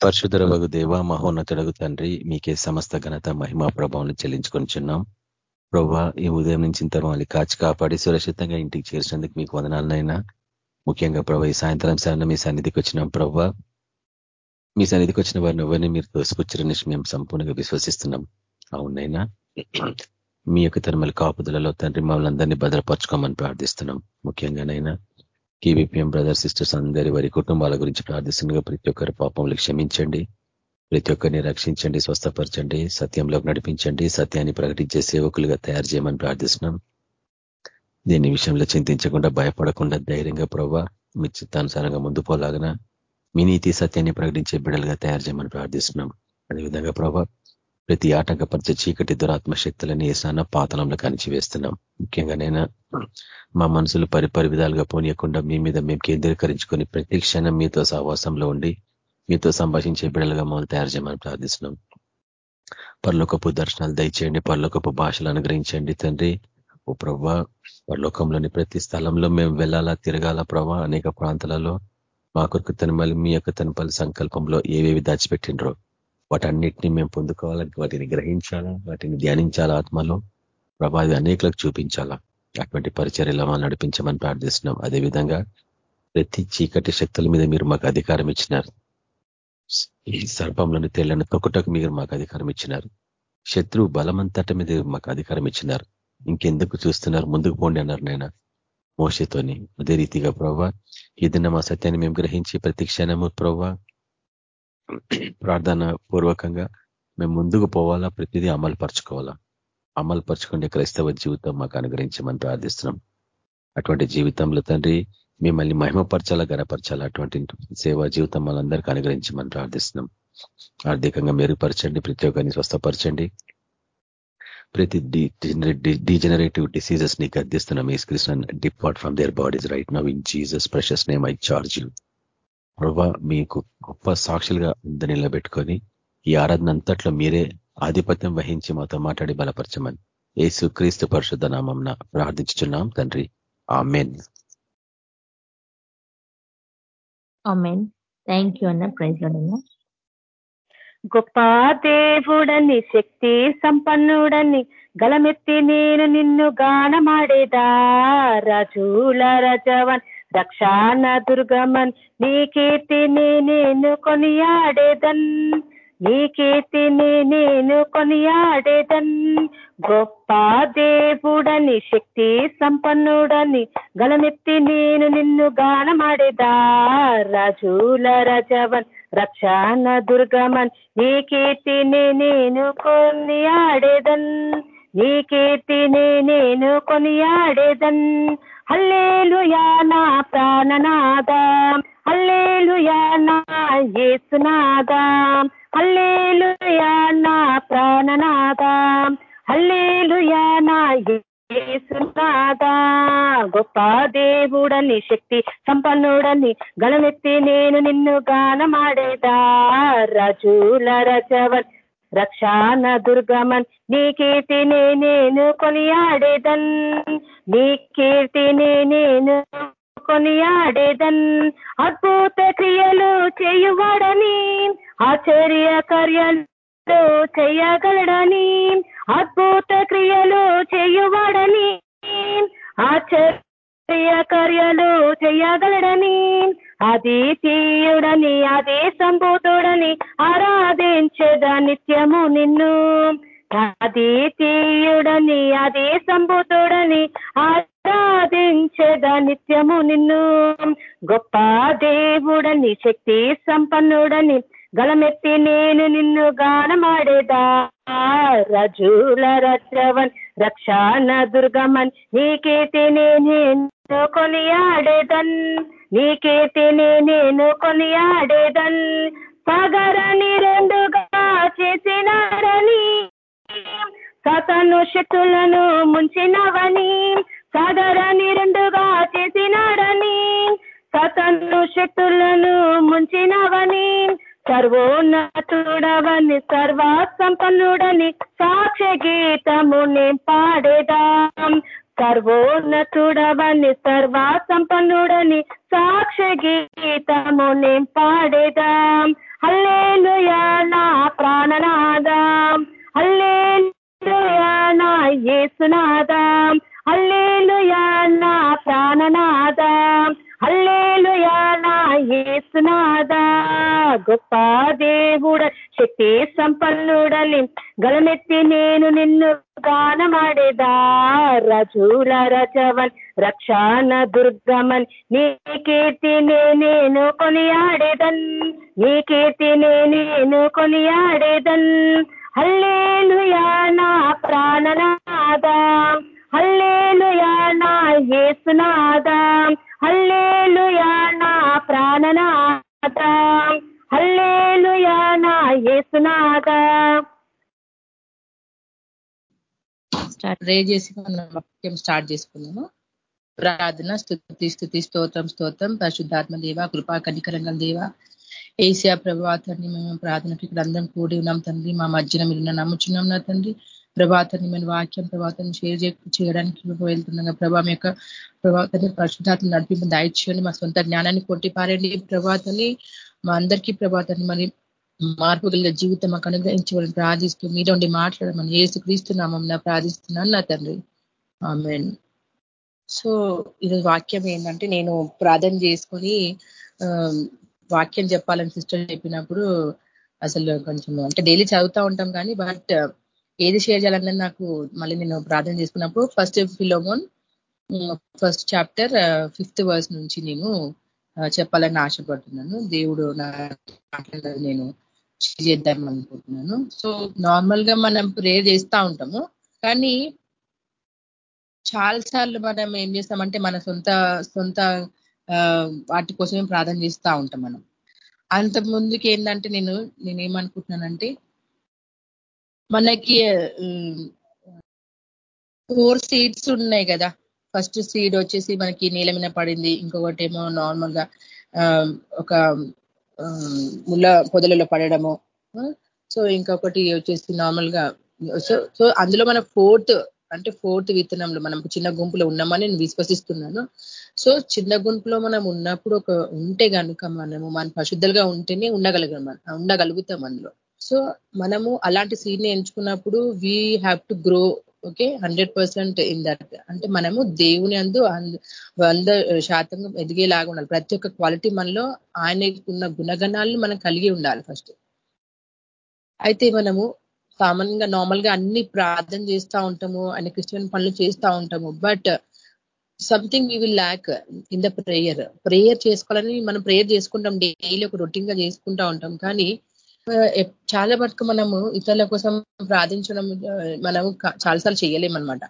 పరిశుధర వగు దేవ మహోన్నతుడగు తండ్రి మీకే సమస్త ఘనత మహిమా ప్రభావం చెల్లించుకొనిచున్నాం ప్రభా ఈ ఉదయం నుంచి ఇంత మళ్ళీ కాచి కాపాడి సురక్షితంగా ఇంటికి చేర్చినందుకు మీకు వందనాలనైనా ముఖ్యంగా ప్రభా ఈ సాయంత్రం సరైన మీ సన్నిధికి వచ్చినాం ప్రభా. మీ సన్నిధికి వచ్చిన వారిని ఎవరిని మీరు తోసుకొచ్చారని మేము సంపూర్ణంగా విశ్వసిస్తున్నాం. అవునైనా మీ యొక్క తరమల కాపుదలలో తండ్రి మమ్మల్ని అందరినీ భద్రపరచుకోమని ప్రార్థిస్తున్నాం. ముఖ్యంగానైనా కేవీపీఎం బ్రదర్ సిస్టర్స్ అందరి వారి కుటుంబాల గురించి ప్రార్థిస్తుండగా ప్రతి ఒక్కరి పాపంలో క్షమించండి. ప్రతి ఒక్కరిని రక్షించండి స్వస్థపరచండి సత్యంలోకి నడిపించండి సత్యాన్ని ప్రకటించే సేవకులుగా తయారు చేయమని ప్రార్థిస్తున్నాం. దీని విషయంలో చింతించకుండా భయపడకుండా ధైర్యంగా ప్రభావ మీ చిత్తానుసారంగా ముందు పోలాగన? మీ నీతి సత్యాన్ని ప్రకటించే బిడలుగా తయారు చేయమని ప్రార్థిస్తున్నాం. అదేవిధంగా ప్రభా ప్రతి ఆటంకపరిచే చీకటి దురాత్మ శక్తులని ఏసాన పాతలంలో కనిచివేస్తున్నాం. ముఖ్యంగా నేను మా మనసులు పరిపరి విధాలుగా పోనీయకుండా మీ మీద మేము కేంద్రీకరించుకొని ప్రతి క్షణం మీతో సహవాసంలో ఉండి మీతో సంభాషించే బిడలుగా మమ్మల్ని తయారు చేయమని ప్రార్థిస్తున్నాం. పర్లోకపు దర్శనాలు దయచేయండి పర్లోకపు భాషలు అనుగ్రహించండి తండ్రి. ఓ ప్రభా పరలోకంలోని ప్రతి స్థలంలో మేము వెళ్ళాలా తిరగాల ప్రభా అనేక ప్రాంతాలలో మా కొరకు మళ్ళీ మీ యొక్క తనపల్లి సంకల్పంలో ఏవేవి దాచిపెట్టిండ్రో. వాటన్నిటిని మేము పొందుకోవాలని వాటిని గ్రహించాలా వాటిని ధ్యానించాలా ఆత్మలో? ప్రభావి అనేకులకు చూపించాలా? అటువంటి పరిచర్యలో మనం నడిపించమని ప్రార్థిస్తున్నాం. అదేవిధంగా ప్రతి చీకటి శక్తుల మీద మీరు మాకు అధికారం ఇచ్చినారు. ఈ సర్పంలోని తెల్లని తొక్కటకు మీరు మాకు అధికారం ఇచ్చినారు. శత్రువు బలమంతట మీద మాకు అధికారం ఇచ్చినారు. ఇంకెందుకు చూస్తున్నారు? ముందుకు పోండి అన్నారు నేను మోసతోని అదే రీతిగా ప్రవ్వా దిన మా సత్యాన్ని మేము గ్రహించి ప్రతి క్షణము ప్రవ్వా ప్రార్థన పూర్వకంగా మేము ముందుకు పోవాలా? ప్రతిదీ అమలు పరచుకోవాలా అమలు పరచుకుంటే క్రైస్తవ జీవితం మాకు అనుగ్రహించమని ప్రార్థిస్తున్నాం. అటువంటి జీవితంలో తండ్రి మిమ్మల్ని మహిమపరచాలా గనపరచాలా? అటువంటి సేవా జీవితం మనందరికీ అనుగ్రహించమని ప్రార్థిస్తున్నాం. ఆర్థికంగా మెరుగుపరచండి ప్రతి ఒక్కరిని స్వస్థపరచండి. ప్రతి డీజనరేటివ్ డిసీజెస్ని గద్దిస్తున్నాం. ఈ Krishna depart from their bodies right now in Jesus precious name I charge you ప్రభా మీకు గొప్ప సాక్షులుగా అందరు నిలబెట్టుకొని ఈ ఆరాధన అంతట్లో మీరే ఆధిపత్యం వహించి మాతో మాట్లాడి బలపరచమని ఏసు క్రీస్తు పరిశుద్ధ నామం ప్రార్థించుచున్నాం తండ్రి. ఆమెన్. థ్యాంక్ యూ అన్న ప్రైజ్ గొప్ప దేవుడని శక్తి సంపన్నుడని గలమెత్తి నేను నిన్ను గానమాడేదా? రాజుల రజవన్ రక్షాణ దుర్గమన్ నీ కీర్తిని నేను కొనియాడేదన్. నీ కీర్తిని నేను కొనియాడేదన్. గొప్ప దేవుడని శక్తి సంపన్నుడని గలమెత్తి నేను నిన్ను గానమాడేదా. రాజుల రజవన్ రక్షాన దుర్గమన్ నీ కీర్తిని నేను కొనియాడేదన్. నీ కీర్తిని నేను కొనియాడేదన్. హల్లేలుయా నా ప్రాణనాదా. హల్లేలుయా నా యేసునాదా. హల్లేలుయా నా ప్రాణనాదా. హల్లేలుయా నా యేసునాదా. గొప్ప దేవుడని శక్తి సంపన్నుడని గణమెత్తి నేను నిన్ను గానమాడేదా. రజుల రజవన్ రక్షాన దుర్గమన్ నీ కీర్తిని నేను కొనియాడేదన్. నీ కీర్తిని నేను కొనియాడేదన్. అద్భుత క్రియలు చేయువాడని ఆశ్చర్య కార్యాలు చేయగలడని అద్భుత క్రియలు చేయువాడని ఆశ్చర్య కార్యాలు చేయగలడని అది తీయుడని అది సంబూతుడని ఆరాధించేద నిత్యము నిన్ను. అది తీయుడని అది సంబూతుడని ఆరాధించేద నిత్యము నిన్ను. గొప్ప దేవుడని శక్తి సంపన్నుడని గలమెత్తి నేను నిన్ను గానమాడేదా. రజుల రజవన్ రక్షణ దుర్గమన్ నీకేతినే నేనే కొనియాడేదన్ నీకేతినే నేను కొనియాడేదన్ పగరని రెండుగా చేసినారని. సతను శక్తులను ముంచినవని సాగరాన్ని రెండుగా చేసినారని. సతను శక్తులను ముంచినవని సర్వోన్నతుడవని సర్వ సంపన్నుడని సాక్ష్య గీతము నేను పాడేదాం. సర్వోన్నతుడవని సర్వ సంపన్నుడని సాక్ష్య గీతము నేను పాడేదాం. హల్లేలుయా నా ప్రాణనాదాం. హల్లేలుయా నా యేసునాదాం. అల్లే గొప్ప దేవుడ శక్తి సంపన్నుడలి గలమెత్తి నేను నిన్ను గానమాడేదా? రజుల రజవన్ రక్షణ దుర్గమన్ నీ కీర్తిని నేను కొనియాడేదన్ నీ కీర్తిని నేను కొనియాడేదన్. హల్లేలుయా నా ప్రాణనాదా హల్లేలుయా నా యేసునాదా హల్లేలుయా నా ప్రాణనాదా హల్లేలుయా నా స్టార్ట్ రే చేసి మనం వాక్యం స్టార్ట్ చేసుకున్నాము ప్రార్థన స్థుతి స్థుతి స్తోత్రం స్తోత్రం. పరిశుద్ధాత్మ దేవ కృపా కనికరంగం దేవ. ఏసియా ప్రభాతాన్ని మేము ప్రార్థనకి ఇక్కడ అందరం కూడి ఉన్నాం తండ్రి. మా మధ్యన మీరు నమ్ముచున్నాం నా తండ్రి. ప్రభాతాన్ని మేము వాక్యం ప్రభాతాన్ని షేర్ చేయడానికి వెళ్తున్నాం. ప్రభా మీ యొక్క ప్రభాతాన్ని పరిశుద్ధాత్మ నడిపి దాయిచ్చుకొని మా సొంత జ్ఞానాన్ని కొట్టిపారండి ప్రభాతాన్ని మా అందరికీ ప్రభాతాన్ని మరి మార్పు కలిగిన జీవితం మాకు అనుగ్రహించమని ప్రార్థిస్తూ మీరు ఉండి మాట్లాడమని ఏసు నా ప్రార్థిస్తున్నాను నా తండ్రి. ఆమెన్. సో ఈరోజు వాక్యం ఏంటంటే నేను ప్రార్థన చేసుకొని వాక్యం చెప్పాలని సిస్టర్ చెప్పినప్పుడు అసలు కొంచెం అంటే డైలీ చదువుతూ ఉంటాం కానీ బట్ ఏది షేర్ చేయాలన్నది నాకు మళ్ళీ నేను ప్రార్థన చేసుకున్నప్పుడు first Philemon first chapter fifth verse నుంచి నేను చెప్పాలని ఆశపడుతున్నాను. దేవుడు నా నేను చేద్దాం అనుకుంటున్నాను సో నార్మల్గా మనం ప్రేయర్ చేస్తూ ఉంటాము. కానీ చాలా సార్లు మనం ఏం చేస్తామంటే మన సొంత సొంత వాటి కోసమే ప్రార్థన చేస్తూ ఉంటాం మనం. అంత ముందుకి ఏంటంటే నేను నేనేమనుకుంటున్నానంటే మనకి ఫోర్ సీట్స్ ఉన్నాయి కదా. ఫస్ట్ సీడ్ వచ్చేసి మనకి నీల మీద పడింది. ఇంకొకటి ఏమో నార్మల్గా ఒక ముళ్ళ పొదలలో పడడము. సో ఇంకొకటి వచ్చేసి నార్మల్గా సో సో అందులో మన ఫోర్త్ అంటే ఫోర్త్ విత్తనంలో మనం చిన్న గుంపులో ఉన్నామని నేను విశ్వసిస్తున్నాను. సో చిన్న గుంపులో మనం ఉన్నప్పుడు ఒక ఉంటే కనుక మనము మన పశుద్ధలుగా ఉంటేనే ఉండగలిగాం ఉండగలుగుతాం అందులో. సో మనము అలాంటి సీడ్ని ఎంచుకున్నప్పుడు we have to grow okay? Hundred percent in that. అంటే మనము దేవుని అందు వంద శాతం ఎదిగేలాగా ఉండాలి. ప్రతి ఒక్క క్వాలిటీ మనలో ఆయనకున్న గుణగణాలను మనం కలిగి ఉండాలి ఫస్ట్. అయితే మనము సామాన్యంగా నార్మల్గా అన్ని ప్రార్థన చేస్తూ ఉంటాము ఆయన క్రిస్టియన్ పనులు చేస్తూ ఉంటాము. But something we will lack in the prayer. Prayer చేసుకోవాలని మనం ప్రేయర్ చేసుకుంటాం. డైలీ ఒక రొటీన్గా చేసుకుంటూ ఉంటాం. కానీ చాలా మటుకు మనము ఇతరుల కోసం ప్రార్థించడం మనము చాలాసార్లు చేయలేమన్నమాట.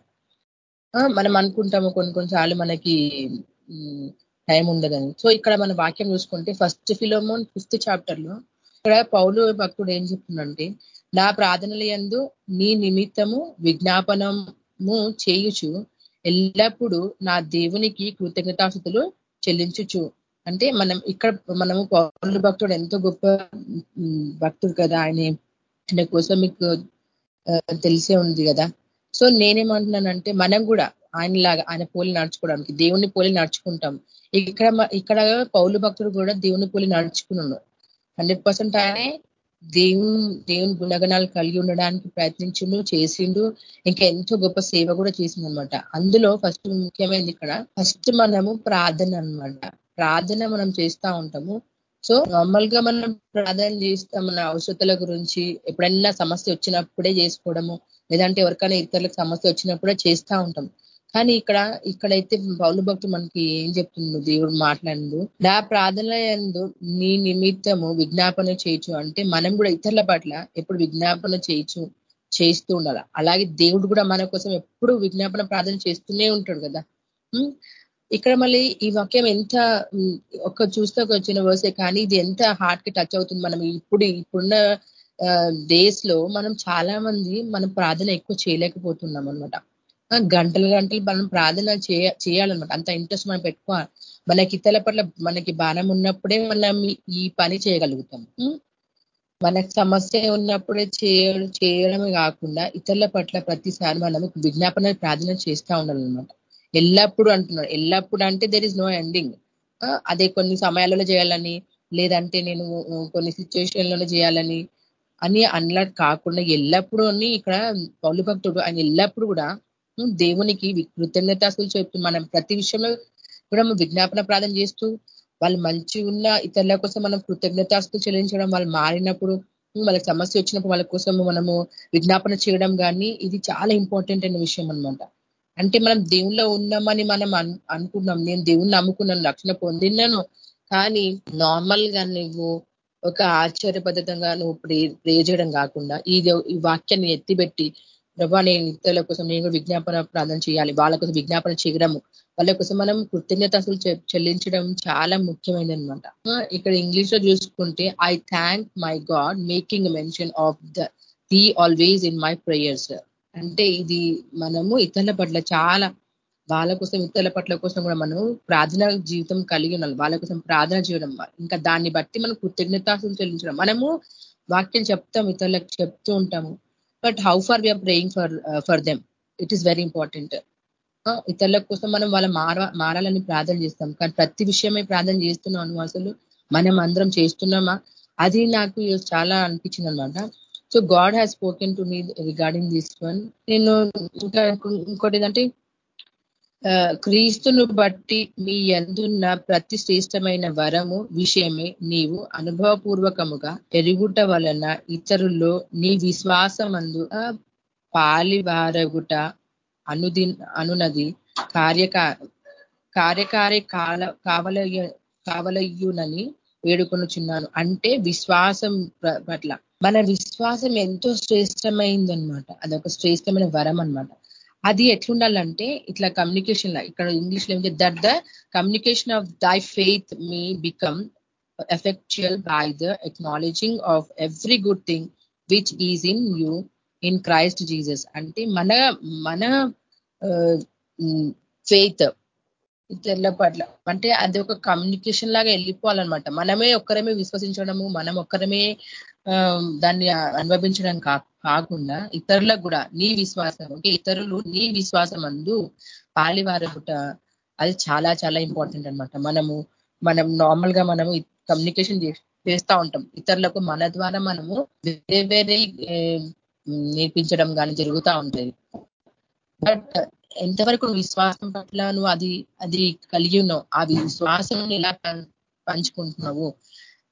మనం అనుకుంటాము కొన్ని కొన్నిసార్లు మనకి టైం ఉండదని. సో ఇక్కడ మన వాక్యం చూసుకుంటే ఫస్ట్ ఫిలోమోన్ ఫిఫ్త్ చాప్టర్లో ఇక్కడ పౌలు భక్తుడు ఏం చెప్తుందంటే నా ప్రార్థనల యందు నీ నిమిత్తము విజ్ఞాపనము చేయుచు ఎల్లప్పుడూ నా దేవునికి కృతజ్ఞతాస్థుతులు చెల్లించుచు. అంటే మనం ఇక్కడ మనము పౌరుల భక్తుడు ఎంతో గొప్ప భక్తుడు కదా ఆయన ఆయన కోసం మీకు తెలిసే ఉంది కదా. సో నేనేమంటున్నానంటే మనం కూడా ఆయనలాగా ఆయన పోలి నడుచుకోవడానికి దేవుని పోలి నడుచుకుంటాం. ఇక్కడ ఇక్కడ పౌలు భక్తుడు కూడా దేవుని పోలి నడుచుకున్నాడు. హండ్రెడ్ పర్సెంట్ ఆయనే దేవుని దేవుని గుణగణాలు కలిగి ఉండడానికి ప్రయత్నించిండు చేసిండు ఇంకా ఎంతో గొప్ప సేవ కూడా చేసిండు అనమాట అందులో ఫస్ట్ ముఖ్యమైనది ఇక్కడ ఫస్ట్ మనము ప్రార్థన అనమాట ప్రార్థన మనం చేస్తూ ఉంటాము. సో నార్మల్గా మనం ప్రార్థన చేస్తాం మన అవసరతల గురించి ఎప్పుడైనా సమస్య వచ్చినప్పుడే చేసుకోవడము లేదంటే ఎవరికైనా ఇతరులకు సమస్య వచ్చినప్పుడే చేస్తూ ఉంటాం. కానీ ఇక్కడ ఇక్కడైతే పౌలు భక్తులు మనకి ఏం చెప్తున్నాడు దేవుడు మాట్లాడు నా ప్రార్థన ఎందు నీ నిమిత్తము విజ్ఞాపన చేయొచ్చు అంటే మనం కూడా ఇతరుల పట్ల ఎప్పుడు విజ్ఞాపన చేయొచ్చు చేస్తూ ఉండాలి. అలాగే దేవుడు కూడా మన కోసం ఎప్పుడు విజ్ఞాపన ప్రార్థన చేస్తూనే ఉంటాడు కదా. ఇక్కడ మళ్ళీ ఈ వాక్యం ఎంత ఒక చూస్తే వచ్చిన వర్సే కానీ ఇది ఎంత హార్ట్కి టచ్ అవుతుంది. మనం ఇప్పుడు ఇప్పుడున్న డేస్లో మనం చాలా మంది మనం ప్రార్థన ఎక్కువ చేయలేకపోతున్నాం అనమాట గంటలు గంటలు మనం ప్రార్థన చేయ చేయాలన్నమాట. అంత ఇంట్రెస్ట్ మనం పెట్టుకోవాలి మనకి ఇతరుల పట్ల మనకి బాణం ఉన్నప్పుడే మనం ఈ పని చేయగలుగుతాం. మనకు సమస్య ఉన్నప్పుడే చేయడం చేయడమే కాకుండా ఇతరుల పట్ల ప్రతిసారి మనము విజ్ఞాపన ప్రార్థన చేస్తూ ఉండాలన్నమాట. ఎల్లప్పుడు అంటున్నాడు. ఎల్లప్పుడు అంటే దెర్ ఇస్ నో ఎండింగ్ అదే కొన్ని సమయాలలో చేయాలని లేదంటే నేను కొన్ని సిచ్యువేషన్లోనే చేయాలని అని అన్లా కాకుండా ఎల్లప్పుడూ ఇక్కడ పౌలు భక్తుడు ఆయన ఎల్లప్పుడు కూడా దేవునికి కృతజ్ఞత అసలు చెప్తూ మనం ప్రతి విషయంలో కూడా విజ్ఞాపన ప్రార్థన చేస్తూ వాళ్ళు మంచి ఉన్న ఇతరుల కోసం మనం కృతజ్ఞతాస్తులు చెల్లించడం వాళ్ళు మారినప్పుడు వాళ్ళకి సమస్య వచ్చినప్పుడు వాళ్ళ కోసం మనము విజ్ఞాపన చేయడం కానీ ఇది చాలా ఇంపార్టెంట్ అయిన విషయం అనమాట అంటే మనం దేవుల్లో ఉన్నామని మనం అనుకున్నాం. నేను దేవుణ్ణి నమ్ముకున్నాను రక్షణ పొందినాను కానీ నార్మల్గా నువ్వు ఒక ఆశ్చర్య పద్ధతంగా నువ్వు ప్రే ప్రే చేయడం కాకుండా ఈ ఈ వాక్యాన్ని ఎత్తిపెట్టి ప్రభా నేను ఇతరుల కోసం నేను విజ్ఞాపన ప్రార్థన చేయాలి. వాళ్ళ కోసం విజ్ఞాపన చేయడము వాళ్ళ కోసం మనం కృతజ్ఞత అసలు చెల్లించడం చాలా ముఖ్యమైనది అనమాట ఇక్కడ ఇంగ్లీష్లో చూసుకుంటే I thank my God making mention of the the always in my prayers అంటే ఇది మనము ఇతరుల పట్ల చాలా వాళ్ళ కోసం ఇతరుల పట్ల కోసం కూడా మనం ప్రార్థన జీవితం కలిగి ఉండాలి. వాళ్ళ కోసం ప్రార్థన చేయడం ఇంకా దాన్ని బట్టి మనం కృతజ్ఞతాసులు చెల్లించడం. మనము వాక్యం చెప్తాం ఇతరులకు చెప్తూ ఉంటాము. But how far we are praying for for them it is very important ఇతరుల కోసం మనం వాళ్ళ మార మారాలని ప్రార్థన చేస్తాం. కానీ ప్రతి విషయమే ప్రార్థన చేస్తున్నాను అసలు మనం అందరం చేస్తున్నామా? అది నాకు చాలా అనిపించింది అనమాట so God has spoken to me regarding this one నేను ఇంకా ఇంకోటి ఏంటంటే క్రీస్తును బట్టి మీ ఎందున్న ప్రతి శ్రేష్టమైన వరము విషయమే నీవు అనుభవపూర్వకముగా ఎరుగుట వలన ఇతరుల్లో నీ విశ్వాసమందు పాలివారగుట అనుది అనునది కార్యకా కార్యకారి కాల కావలయ్య కావలయ్యునని వేడుకొనుచున్నాను అంటే విశ్వాసం పట్ల. మన విశ్వాసం ఎంతో శ్రేష్టమైందనమాట అదొక శ్రేష్టమైన వరం అనమాట అది ఎట్లుండాలంటే ఇట్లా కమ్యూనికేషన్ ఇక్కడ ఇంగ్లీష్లో ఏం that the communication of thy faith may become effectual by the acknowledging of every good thing which is in you in Christ Jesus అంటే మన మన ఫెయిత్ ఇతరుల పట్ల. అంటే అది ఒక కమ్యూనికేషన్ లాగా వెళ్ళిపోవాలన్నమాట. మనమే ఒక్కరమే విశ్వసించడము మనం ఒక్కరమే దాన్ని అనుభవించడం కాకుండా ఇతరులకు కూడా నీ విశ్వాసం ఓకే ఇతరులు నీ విశ్వాసం అందు పాలివారకుట అది చాలా చాలా ఇంపార్టెంట్ అనమాట మనము మనం నార్మల్గా మనము కమ్యూనికేషన్ చేస్తూ ఉంటాం. ఇతరులకు మన ద్వారా మనము వేరే వేరే నేర్పించడం కానీ జరుగుతూ ఉంటుంది. బట్ ఎంతవరకు విశ్వాసం పట్ల నువ్వు అది అది కలిగి ఉన్నావు? ఆ విశ్వాసం ఎలా పంచుకుంటున్నావు?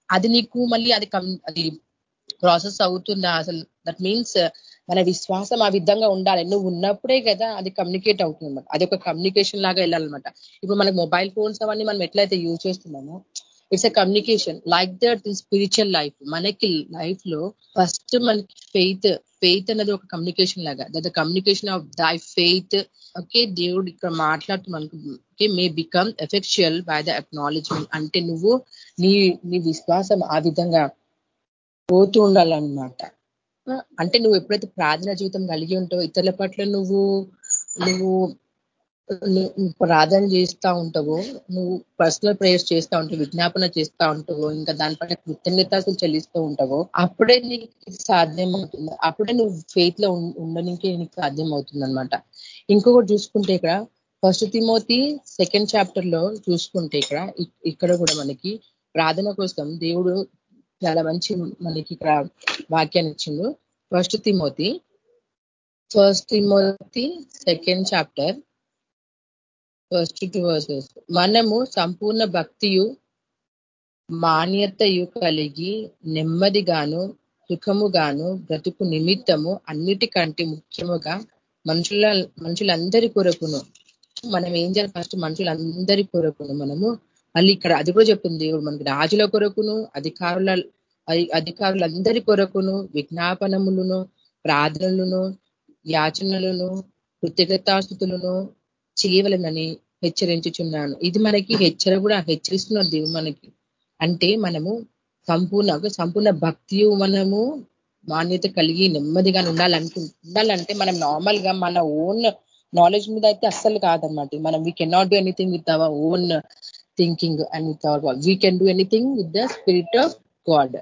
అది నీకు మళ్ళీ అది అది ప్రాసెస్ అవుతుందా? అసలు దట్ మీన్స్ మన విశ్వాసం ఆ విధంగా ఉండాలి. నువ్వు ఉన్నప్పుడే కదా అది కమ్యూనికేట్ అవుతుంది అనమాట అది ఒక కమ్యూనికేషన్ లాగా వెళ్ళాలన్నమాట. ఇప్పుడు మనకు మొబైల్ ఫోన్స్ అవన్నీ మనం ఎట్లయితే యూజ్ చేస్తున్నామో it's a communication like that in spiritual life మనకి లైఫ్లో ఫస్ట్ మనకి ఫెయిత్ ఫెయిత్ అనేది ఒక కమ్యూనికేషన్ లాగా. That the communication of thy faith okay దేవుడు ఇక్కడ మాట్లాడుతున్నాను okay may become effectual by the acknowledgement అంటే నువ్వు నీ నీ విశ్వాసం ఆ విధంగా పోతూ ఉండాలన్నమాట. అంటే నువ్వు ఎప్పుడైతే ప్రార్థన జీవితం కలిగి ఉంటావో ఇతరుల పట్ల నువ్వు నువ్వు ప్రార్థన చేస్తూ ఉంటావో నువ్వు పర్సనల్ ప్రేయర్స్ చేస్తూ ఉంటావు విజ్ఞాపన చేస్తూ ఉంటావో ఇంకా దానిపైన కృతజ్ఞతలు చెల్లిస్తూ ఉంటావో అప్పుడే నీకు సాధ్యం అవుతుంది అప్పుడే నువ్వు ఫెయిత్లో ఉండడానికి నీకు సాధ్యం అవుతుంది అనమాట ఇంకొకటి చూసుకుంటే ఇక్కడ ఫస్ట్ తిమోతి సెకండ్ చాప్టర్లో చూసుకుంటే ఇక్కడ ఇక్కడ కూడా మనకి ప్రార్థన కోసం దేవుడు చాలా మంచి మనకి ఇక్కడ వాక్యాన్ని ఇచ్చిండు. First Timothy first Timothy second chapter first two verses మనము సంపూర్ణ భక్తియు మాన్యతయు కలిగి నెమ్మదిగాను సుఖముగాను బ్రతుకు నిమిత్తము అన్నిటికంటే ముఖ్యముగా మనుషుల మనుషులందరి కొరకును. మనం ఏం చేయాలి ఫస్ట్ మనుషులందరి కొరకును. మనము మళ్ళీ ఇక్కడ అది కూడా చెప్తుంది దేవుడు మనకి రాజుల కొరకును అధికారుల అధికారులందరి కొరకును విజ్ఞాపనములను ప్రార్థనలను యాచనలను కృతజ్ఞతాస్థుతులను చేయవలనని హెచ్చరించుచున్నాను. ఇది మనకి హెచ్చర కూడా హెచ్చరిస్తున్నారు దేవుడు మనకి. అంటే మనము సంపూర్ణ సంపూర్ణ భక్తి మనము మాన్యత కలిగి నెమ్మదిగా ఉండాలనుకు ఉండాలంటే మనం నార్మల్గా మన ఓన్ నాలెడ్జ్ మీద అయితే అస్సలు కాదనమాట మనం we can not do anything with our own thinking and with our we can do anything with the spirit of God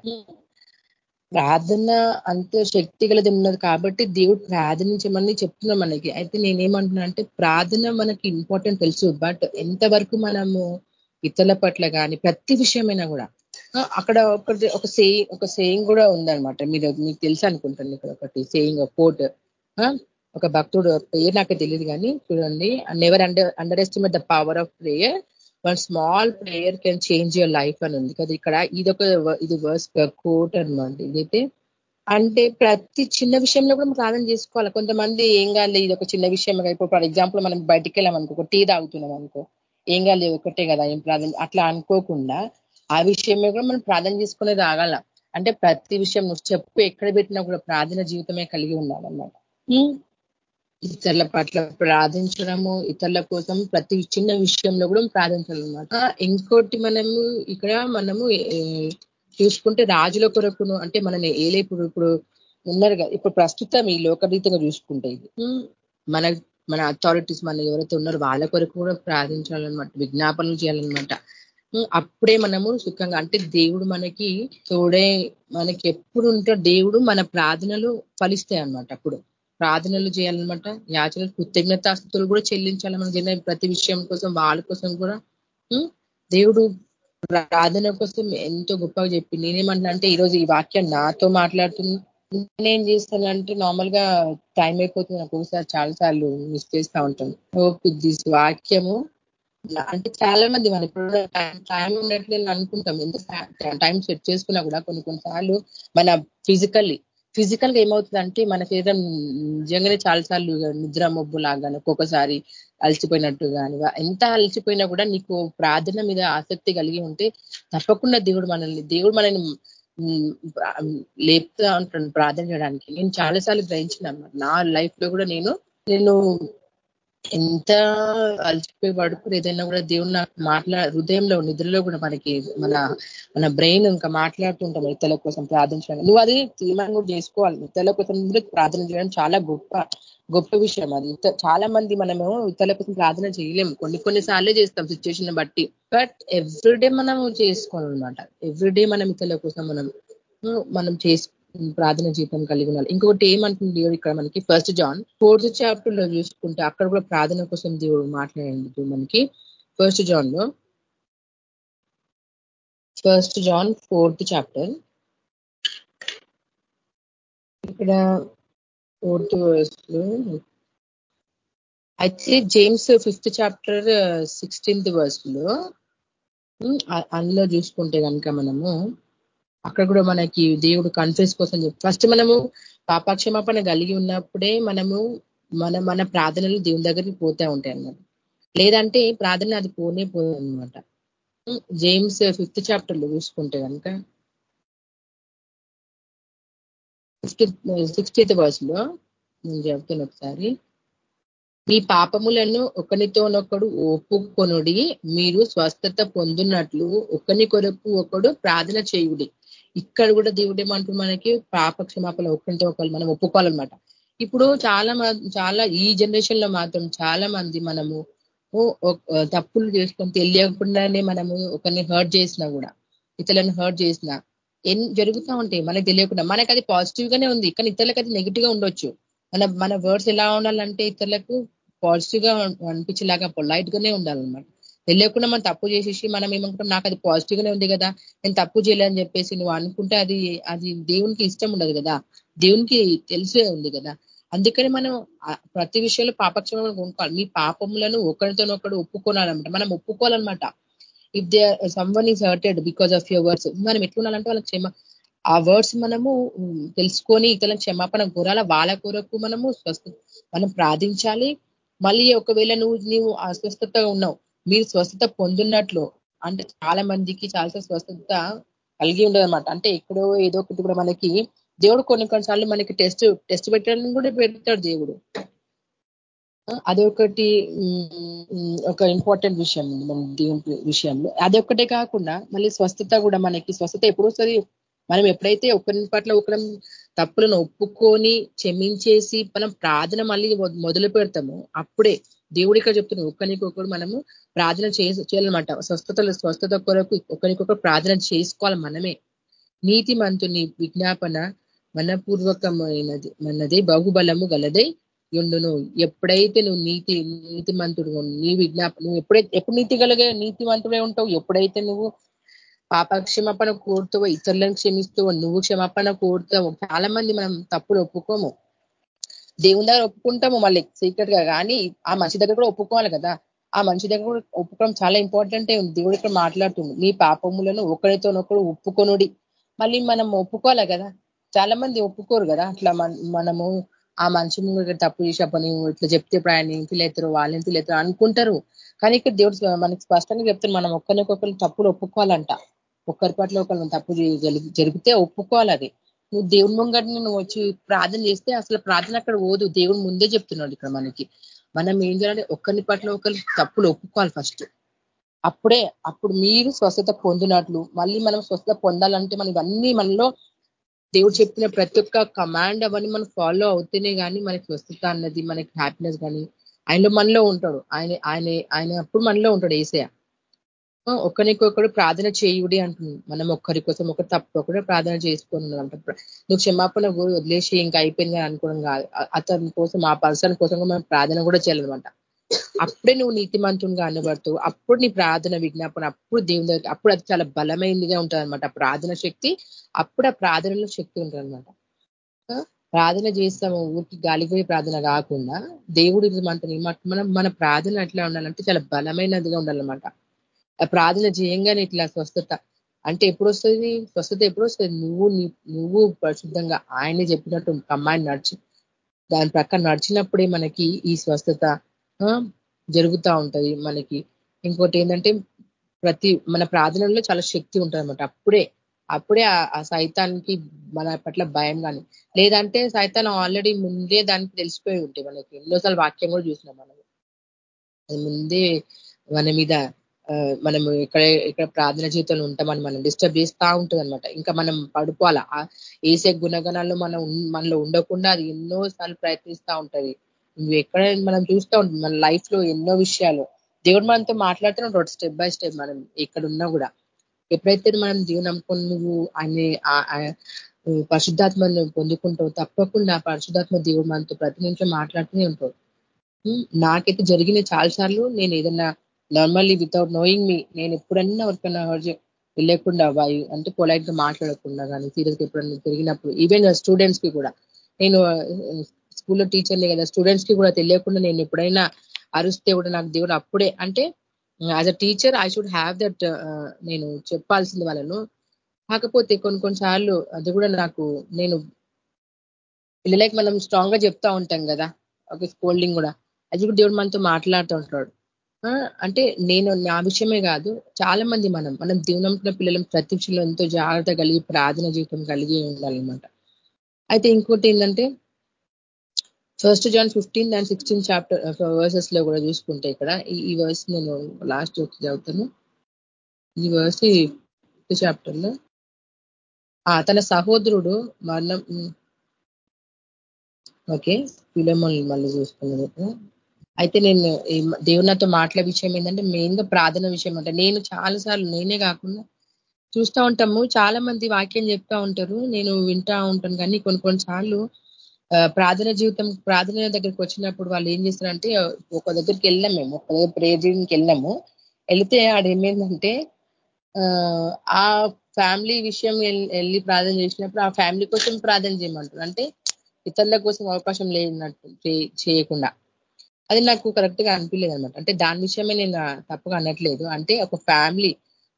ప్రార్థన అంత శక్తి గలది ఉన్నది కాబట్టి దేవుడు ప్రార్థనించమని చెప్తున్నాం మనకి. అయితే నేనేమంటున్నా అంటే ప్రార్థన మనకి ఇంపార్టెంట్ తెలుసు. బట్ ఎంతవరకు మనము ఇతరుల పట్ల కానీ ప్రతి విషయమైనా కూడా అక్కడ ఒకటి ఒక సేయింగ్ ఒక సేయింగ్ కూడా ఉందనమాట మీరు మీకు తెలుసు అనుకుంటాను ఇక్కడ ఒకటి సేయింగ్ కోట్ ఒక భక్తుడు పేరు నాకు తెలియదు కానీ చూడండి. Never under underestimate the power of prayer one small prayer can change your life అని ఉంది కదా. ఇక్కడ ఇదొక ఇది వర్స్ కోట్ అనమాట ఇదైతే. అంటే ప్రతి చిన్న విషయంలో కూడా ప్రార్థన చేసుకోవాలి. కొంతమంది ఏం కాదు ఇది ఒక చిన్న విషయం. ఇప్పుడు ఫర్ ఎగ్జాంపుల్ మనం బయటికి వెళ్ళాం అనుకో టీ తాగుతున్నాం అనుకో ఏం కాదు ఒకటే కదా ఏం ప్రార్థన అట్లా అనుకోకుండా ఆ విషయమే కూడా మనం ప్రార్థన చేసుకునే తాగాల అంటే ప్రతి విషయం నువ్వు చెప్పు ఎక్కడ పెట్టినా కూడా ప్రార్థన జీవితమే కలిగి ఉండాలన్నమాట. ఇతరుల పట్ల ప్రార్థించడము ఇతరుల కోసం ప్రతి చిన్న విషయంలో కూడా ప్రార్థించాలన్నమాట. ఇంకోటి మనము ఇక్కడ మనము చూసుకుంటే రాజుల కొరకును అంటే మన ఏలే ఇప్పుడు ఇప్పుడు ఉన్నారు కదా ఇప్పుడు ప్రస్తుతం ఈ లోకరీతంగా చూసుకుంటే ఇది. మన మన అథారిటీస్ మన ఎవరైతే ఉన్నారో వాళ్ళ కొరకు కూడా ప్రార్థించాలన్నమాట విజ్ఞాపనలు చేయాలన్నమాట. అప్పుడే మనము సుఖంగా అంటే దేవుడు మనకి తోడే మనకి ఎప్పుడు ఉంటే దేవుడు మన ప్రార్థనలు ఫలిస్తాయి అనమాట అప్పుడు. ప్రార్థనలు చేయాలన్నమాట. యాచన కృతజ్ఞతాస్తులు కూడా చెల్లించాలి మనం జరిగిన ప్రతి విషయం కోసం వాళ్ళ కోసం కూడా. దేవుడు ప్రార్థన కోసం ఎంతో గొప్పగా చెప్పి నేనేమంటున్నా అంటే ఈరోజు ఈ వాక్యం నాతో మాట్లాడుతుంది నేనేం చేస్తానంటే నార్మల్గా టైం అయిపోతుంది నాకు ఒకసారి చాలా సార్లు మిస్ చేస్తూ ఉంటాను దిస్ వాక్యము అంటే చాలా మంది మన ఇప్పుడు టైం ఉన్నట్లు అనుకుంటాం. ఎంత టైం సెట్ చేసుకున్నా కూడా కొన్ని కొన్నిసార్లు మన ఫిజికల్లీ ఫిజికల్గా ఏమవుతుందంటే మన శరీరం నిజంగానే చాలాసార్లు నిద్ర మబ్బు లాగాను ఒక్కొక్కసారి అలసిపోయినట్టు కానీ ఎంత అలసిపోయినా కూడా నీకు ప్రార్థన మీద ఆసక్తి కలిగి ఉంటే తప్పకుండా దేవుడు మనల్ని దేవుడు మనల్ని లేపుతా ఉంటాను ప్రార్థన చేయడానికి. నేను చాలాసార్లు గ్రహించిన నా లైఫ్లో కూడా నేను నేను ఎంత అలసిపోయి పడుకుని ఏదైనా కూడా దేవుడు నాకు మాట్లా హృదయంలో నిద్రలో కూడా మనకి మన మన బ్రెయిన్ ఇంకా మాట్లాడుతుంటాం ఇతరుల కోసం ప్రార్థించడానికి. నువ్వు అది తీర్మానం కూడా చేసుకోవాలి. ఇతరుల కోసం ప్రార్థన చేయడం చాలా గొప్ప గొప్ప విషయం అది. చాలా మంది మనము ఇతరుల కోసం ప్రార్థన చేయలేము కొన్ని కొన్నిసార్లే చేస్తాం సిచ్యువేషన్ బట్టి. బట్ ఎవ్రీడే మనం చేసుకోవాలన్నమాట. ఎవ్రీడే మనం ఇతరుల కోసం మనం మనం చేసు ప్రార్థన జీవితం కలిగి ఉండాలి. ఇంకొకటి ఏమంటుంది దేవుడు ఇక్కడ మనకి? ఫస్ట్ జాన్ ఫోర్త్ చాప్టర్లో చూసుకుంటే అక్కడ కూడా ప్రార్థన కోసం దేవుడు మాట్లాడండి మనకి. ఫస్ట్ జాన్లో. ఫస్ట్ జాన్ ఫోర్త్ చాప్టర్ ఇక్కడ ఫోర్త్ వర్స్లో. అయితే జేమ్స్ ఫిఫ్త్ చాప్టర్ సిక్స్టీన్త్ వర్స్లో. అందులో చూసుకుంటే కనుక మనము అక్కడ కూడా మనకి దేవుడు కన్ఫ్యూస్ కోసం ఫస్ట్ మనము పాపాక్షమాపణ కలిగి ఉన్నప్పుడే మనము మన మన ప్రార్థనలు దేవుని దగ్గరికి పోతూ ఉంటాయి అన్నమాట. లేదంటే ప్రార్థన అది పోనే పోదు అనమాట జేమ్స్ ఫిఫ్త్ చాప్టర్లు చూసుకుంటే కనుక ఫిఫ్టీ సిక్స్టీత్ వర్స్లో నేను చెప్తాను ఒకసారి. మీ పాపములను ఒకనితోనొకడు ఒప్పుకొనుడి మీరు స్వస్థత పొందున్నట్లు ఒకని కొరకు ఒకడు ప్రార్థన చేయుడి. ఇక్కడ కూడా దేవుడు ఏమంటుంది మనకి? పాప క్షమాపణ ఒకరితో ఒకరు మనం ఒప్పుకోవాలన్నమాట. ఇప్పుడు చాలా చాలా ఈ జనరేషన్లో మాత్రం చాలా మంది మనము తప్పులు చేసుకొని తెలియకుండానే మనము ఒకరిని హర్ట్ చేసినా కూడా ఇతరులను హర్ట్ చేసినా ఎన్ జరుగుతూ ఉంటాయి. మనకు తెలియకుండా. మనకి అది పాజిటివ్ గానే ఉంది. కానీ ఇతరులకు అది నెగిటివ్గా ఉండొచ్చు. మన మన వర్డ్స్ ఎలా ఉండాలంటే ఇతరులకు పాజిటివ్గా అనిపించేలాగా పొలైట్ గానే ఉండాలన్నమాట. తెలియకుండా మనం తప్పు చేసేసి మనం ఏమనుకుంటాం నాకు అది పాజిటివ్ గానే ఉంది కదా నేను తప్పు చేయలేదని చెప్పేసి నువ్వు అనుకుంటే అది అది దేవునికి ఇష్టం ఉండదు కదా. దేవునికి తెలిసే ఉంది కదా. అందుకని మనం ప్రతి విషయంలో పాపక్షమం కొనుక్కోవాలి మీ పాపములను ఒకరితోనొకడు ఒప్పుకోనాలన్నమాట మనం ఒప్పుకోవాలన్నమాట. If they someone is hurted because of your words మనం ఎట్లున్నాలంటే వాళ్ళ క్షమ ఆ వర్డ్స్ మనము తెలుసుకొని ఇతరులకు క్షమాపణ గురాల వాళ్ళ కొరకు మనము స్వస్థ మనం ప్రార్థించాలి. మళ్ళీ ఒకవేళ నువ్వు నీవు అస్వస్థతగా ఉన్నావు మీరు స్వస్థత పొందున్నట్లు అంటే చాలా మందికి చాలా స్వస్థత కలిగి ఉండదు అనమాట అంటే ఎక్కడో ఏదో ఒకటి కూడా మనకి దేవుడు కొన్ని కొన్నిసార్లు మనకి టెస్ట్ టెస్ట్ పెట్టడం కూడా పెడతాడు దేవుడు. అదొకటి ఒక ఇంపార్టెంట్ విషయం మన దేవుని విషయంలో. అదొక్కటే కాకుండా మళ్ళీ స్వస్థత కూడా మనకి స్వస్థత ఎప్పుడు వస్తుంది మనం ఎప్పుడైతే ఒకరి పట్ల ఒకరం తప్పులను ఒప్పుకొని క్షమించేసి మనం ప్రార్థన మళ్ళీ మొదలు పెడతామో అప్పుడే దేవుడు ఇక్కడ చెప్తున్నాడు ఒకరికొకరు మనము ప్రార్థన చేయాలన్నమాట. స్వస్థతలు స్వస్థత కొరకు ఒకరికొకరు ప్రార్థన చేసుకోవాలి మనమే. నీతి మంతుని విజ్ఞాపన మనపూర్వకమైనది మనదే బహుబలము గలదై ఉండును. ఎప్పుడైతే నువ్వు నీతి నీతిమంతుడు నీ విజ్ఞాపన నువ్వు ఎప్పుడైతే ఎప్పుడు నీతి కలిగే నీతిమంతుడే ఉంటావు ఎప్పుడైతే నువ్వు పాప క్షమాపణ కోరుతావో ఇతరులను క్షమిస్తావో నువ్వు క్షమాపణ కోరుతావు చాలా మంది మనం తప్పులు ఒప్పుకోము. దేవుని దగ్గర ఒప్పుకుంటాము మళ్ళీ సీక్రెట్గా. కానీ ఆ మనిషి దగ్గర కూడా ఒప్పుకోవాలి కదా. ఆ మనిషి దగ్గర కూడా ఒప్పుకోవడం చాలా ఇంపార్టెంటే ఉంది. దేవుడు ఇక్కడ మాట్లాడుతుంది నీ పాపములను ఒకరితోనొకడు ఒప్పుకొనుడి. మళ్ళీ మనం ఒప్పుకోవాలి కదా. చాలా మంది ఒప్పుకోరు కదా. అట్లా మనము ఆ మనిషి ముందు తప్పు చేసే పని ఇట్లా చెప్తే ఇప్పుడు ఆయన ఇంటి లేతారు వాళ్ళ ఇంటి అనుకుంటారు. కానీ ఇక్కడ దేవుడు మనకి స్పష్టంగా చెప్తారు మనం ఒక్కరికొకరు తప్పులు ఒప్పుకోవాలంట. ఒక్కరి పట్ల ఒకరిని తప్పు జరిగితే ఒప్పుకోవాలి అది. నువ్వు దేవుని ముంగడిని నువ్వు వచ్చి ప్రార్థన చేస్తే అసలు ప్రార్థన అక్కడ పోదు. దేవుని ముందే చెప్తున్నాడు ఇక్కడ మనకి. మనం ఏం చేయాలంటే ఒక్కరిని పట్ల ఒకరి తప్పులు ఒప్పుకోవాలి ఫస్ట్ అప్పుడే అప్పుడు మీరు స్వస్థత పొందినట్లు మళ్ళీ మనం స్వస్థత పొందాలంటే మనం ఇవన్నీ మనలో దేవుడు చెప్పిన ప్రతి ఒక్క కమాండ్ అవన్నీ మనం ఫాలో అవుతేనే కానీ మనకి స్వస్థత అన్నది మనకి హ్యాపీనెస్ కానీ ఆయనలో మనలో ఉంటాడు. ఆయన ఆయన ఆయన అప్పుడు మనలో ఉంటాడు ఏసయ ఒకరికొకరు ప్రార్థన చేయుడి అంటుంది మనం ఒక్కరి కోసం ఒకరు తప్పకుండా ప్రార్థన చేసుకొని అంట. నువ్వు క్షమాపణ వదిలేసి ఇంకా అయిపోయింది అనుకోవడం కాదు. అతని కోసం ఆ పర్సన్ కోసం మనం ప్రార్థన కూడా చేయాలన్నమాట అప్పుడే నువ్వు నీతిమంతునిగా అనబడుతూ అప్పుడు నీ ప్రార్థన విజ్ఞాపన అప్పుడు దేవుని దగ్గర అప్పుడు అది చాలా బలమైందిగా ఉంటుంది అనమాట ప్రార్థన శక్తి అప్పుడు ఆ ప్రార్థనలో శక్తి ఉంటుంది అనమాట ప్రార్థన చేస్తాము ఊరికి గాలిపోయి ప్రార్థన కాకుండా దేవుడి మంటని మనం మన ప్రార్థన ఎట్లా ఉండాలంటే చాలా బలమైనదిగా ఉండాలన్నమాట. ప్రార్థన చేయంగానే ఇట్లా స్వస్థత. అంటే ఎప్పుడు వస్తుంది స్వస్థత ఎప్పుడు వస్తుంది నువ్వు నువ్వు పరిశుద్ధంగా ఆయనే చెప్పినట్టు అమ్మాయిని నడిచి దాని ప్రక్క నడిచినప్పుడే మనకి ఈ స్వస్థత జరుగుతూ ఉంటది మనకి. ఇంకోటి ఏంటంటే ప్రతి మన ప్రార్థనలో చాలా శక్తి ఉంటుంది అనమాట అప్పుడే అప్పుడే ఆ సైతానికి మన పట్ల భయం కానీ లేదంటే సైతాన్ ఆల్రెడీ ముందే దానికి తెలిసిపోయి ఉంటాయి మనకి. ఎన్నోసార్లు వాక్యం కూడా చూసినాం మనం. అది ముందే మన మీద మనం ఇక్కడ ఇక్కడ ప్రార్థన జీవితంలో ఉంటామని మనం డిస్టర్బ్ చేస్తూ ఉంటుంది అనమాట ఇంకా మనం పడుకోవాలా? ఏసే గుణగణాలు మనం మనలో ఉండకుండా అది ఎన్నో సార్లు ప్రయత్నిస్తూ ఉంటది. నువ్వు ఎక్కడ మనం చూస్తూ ఉంటాం మన లైఫ్లో ఎన్నో విషయాలు. దేవుడు మనతో మాట్లాడుతూనే ఉంటాడు స్టెప్ బై స్టెప్ మనం ఎక్కడ ఉన్నా కూడా. ఎప్పుడైతే మనం దేవుని నమ్ముకొని నువ్వు అనే పరిశుద్ధాత్మను పొందుకుంటావు తప్పకుండా పరిశుద్ధాత్మ దేవుడు మనతో ప్రతి నిమిషం మాట్లాడుతూనే ఉంటావు నాకైతే జరిగిన చాలా సార్లు నేను ఏదన్నా నార్మల్లీ వితౌట్ నోయింగ్ మీ నేను ఎప్పుడన్నా ఎవరికన్నా లేకుండా వాయు అంటే పొలైట్గా మాట్లాడకుండా కానీ సీరియస్ ఎప్పుడన్నా తిరిగినప్పుడు ఈవెన్ స్టూడెంట్స్కి కూడా. నేను స్కూల్లో టీచర్ని కదా స్టూడెంట్స్కి కూడా తెలియకుండా నేను ఎప్పుడైనా అరుస్తే కూడా నాకు దేవుడు అప్పుడే అంటే as a teacher I should have that నేను చెప్పాల్సింది వాళ్ళను. కాకపోతే కొన్ని కొన్నిసార్లు అది కూడా నాకు నేను పిల్లలకి మనం స్ట్రాంగ్గా చెప్తా ఉంటాం కదా ఒక స్కోల్డింగ్ కూడా. అది కూడా దేవుడు మనతో మాట్లాడుతూ ఉంటాడు. అంటే నేను నా విషయమే కాదు చాలా మంది మనం మనం దీవనంకున్న పిల్లలను ప్రతి విషయంలో ఎంతో జాగ్రత్త కలిగి ప్రార్థన జీవితం కలిగి ఉండాలన్నమాట. అయితే ఇంకోటి ఏంటంటే first John fifteen and sixteen chapter వర్సెస్లో కూడా చూసుకుంటే ఇక్కడ ఈ వర్స్ నేను లాస్ట్ చదువుతాను. ఈ వర్స్ చాప్టర్లో తన సహోదరుడు మరణం ఓకే ఫిలోమోన్ మళ్ళీ చూసుకున్నాను అయితే నేను దేవునితో మాట్లాడే విషయం ఏంటంటే మెయిన్గా ప్రార్థన విషయం అంటే. నేను చాలా సార్లు నేనే కాకుండా చూస్తూ ఉంటాము. చాలా మంది వాక్యం చెప్తా ఉంటారు. నేను వింటా ఉంటాను. కానీ కొన్ని కొన్నిసార్లు ప్రార్థన జీవితం ప్రార్థన దగ్గరికి వచ్చినప్పుడు వాళ్ళు ఏం చేస్తారంటే ఒక దగ్గరికి వెళ్ళాం మేము. ఒక దగ్గర ప్రేయర్ వెళ్ళాము. వెళితే ఆడ ఏమైందంటే ఆ ఫ్యామిలీ విషయం వెళ్ళి ప్రార్థన చేసినప్పుడు ఆ ఫ్యామిలీ కోసం ప్రార్థన చేయమంటారు. అంటే ఇతరుల కోసం అవకాశం లేనట్టు చేయకుండా. అది నాకు కరెక్ట్గా అనిపించలేదు అనమాట అంటే దాని విషయమే నేను తప్పగా అనట్లేదు. అంటే ఒక family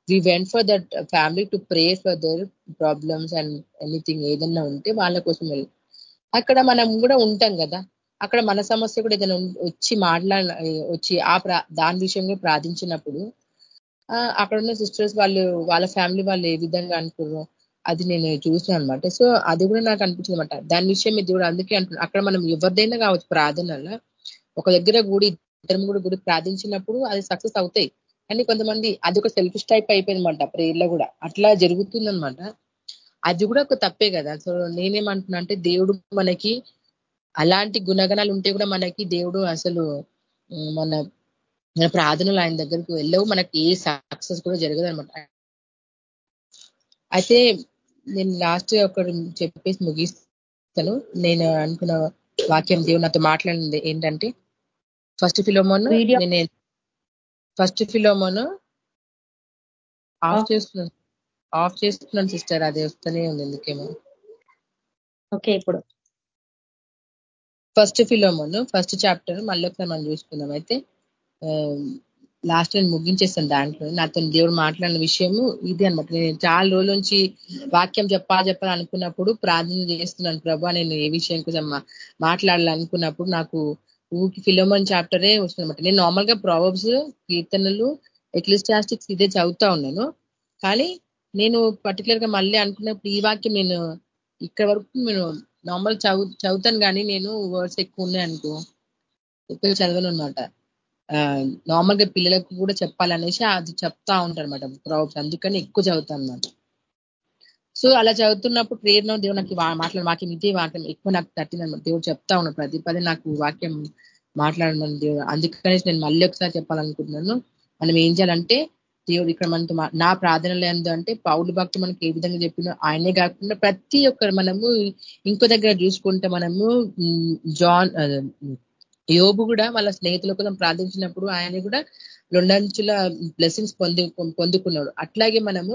we went for that family to pray for their problems and anything ఏదన్నా ఉంటే వాళ్ళ కోసం వెళ్ళి. అక్కడ మనం కూడా ఉంటాం కదా. అక్కడ మన సమస్య కూడా ఏదైనా వచ్చి మాట్లా వచ్చి ఆ దాని విషయంలో ప్రార్థించినప్పుడు అక్కడ ఉన్న సిస్టర్స్ వాళ్ళు వాళ్ళ ఫ్యామిలీ వాళ్ళు ఏ విధంగా అనుకున్నారు అది నేను చూసాను అనమాట సో అది కూడా నాకు అనిపించింది అనమాట దాని విషయం ఇది కూడా అందుకే అంటున్నాను అక్కడ మనం ఎవరిదైనా కావచ్చు ప్రార్థనలో ఒక దగ్గర గుడి ఇద్దరు కూడా గుడి ప్రార్థించినప్పుడు అది సక్సెస్ అవుతాయి. కానీ కొంతమంది అది ఒక సెల్ఫిష్ టైప్ అయిపోయిందన్నమాట ప్రేయర్లో కూడా. అట్లా జరుగుతుందనమాట అది కూడా ఒక తప్పే కదా. సో నేనేమంటున్నా అంటే దేవుడు మనకి అలాంటి గుణగణాలు ఉంటే కూడా మనకి దేవుడు అసలు మన మన ప్రార్థనలు ఆయన దగ్గరికి వెళ్ళవు. మనకి ఏ సక్సెస్ కూడా జరగదు అనమాట అయితే నేను లాస్ట్ ఒకటి చెప్పేసి ముగిస్తాను. నేను అనుకున్న వాక్యం దేవుడు నాతో మాట్లాడింది ఏంటంటే ఫస్ట్ ఫిలోమోన్ నేను. ఫస్ట్ ఫిలోమోన్ ఆఫ్ చేస్తున్నాను. ఆఫ్ చేస్తున్నాను సిస్టర్ అది వస్తూనే ఉంది ఎందుకేమో ఓకే ఇప్పుడు. ఫస్ట్ ఫిలోమోన్ ఫస్ట్ చాప్టర్ మళ్ళీ ఒకసారి మనం చూసుకుందాం. అయితే లాస్ట్ నేను ముగించేస్తాను దాంట్లో. నాతో దేవుడు మాట్లాడిన విషయము ఇది అనమాట నేను చాలా రోజుల నుంచి వాక్యం చెప్పా చెప్పాలి అనుకున్నప్పుడు ప్రార్థన చేస్తున్నాను. ప్రభా నేను ఏ విషయం కోసం మాట్లాడాలనుకున్నప్పుడు నాకు ఊకి ఫిలోమన్ చాప్టరే వస్తుందన్నమాట. నేను నార్మల్గా ప్రాబ్స్ కీర్తనలు ఎక్లిస్టాస్టిక్స్ ఇదే చదువుతా ఉన్నాను. కానీ నేను పర్టికులర్గా మళ్ళీ అనుకున్నప్పుడు ఈ వాక్యం నేను ఇక్కడ వరకు నేను నార్మల్ చదువు చదువుతాను కానీ నేను వర్డ్స్ ఎక్కువ ఉన్నాయి అనుకో ఎక్కువ చదవను అనమాట నార్మల్గా పిల్లలకు కూడా చెప్పాలనేసి అది చెప్తా ఉంటారు అనమాట ప్రాబ్స్ అందుకని ఎక్కువ చదువుతాను అనమాట సో అలా చదువుతున్నప్పుడు ప్రేరణ దేవుడు నాకు మాట్లాడిన వాక్యం ఇదే వాక్యం ఎక్కువ నాకు తట్టిందనమాట దేవుడు చెప్తా ఉన్నాడు. ప్రతి పది నాకు వాక్యం మాట్లాడమని దేవుడు అందుకనే నేను మళ్ళీ ఒకసారి చెప్పాలనుకుంటున్నాను. మనం ఏం చేయాలంటే దేవుడు ఇక్కడ మనతో నా ప్రార్థనలు ఎందు అంటే పౌరు భక్తులు మనకి ఏ విధంగా చెప్పినో ఆయనే కాకుండా ప్రతి ఒక్కరు మనము ఇంకో దగ్గర చూసుకుంటే మనము జాన్ యోబు కూడా వాళ్ళ స్నేహితుల కోసం ప్రార్థించినప్పుడు ఆయన కూడా రెండంచుల బ్లెస్సింగ్స్ పొంది పొందుకున్నాడు. అట్లాగే మనము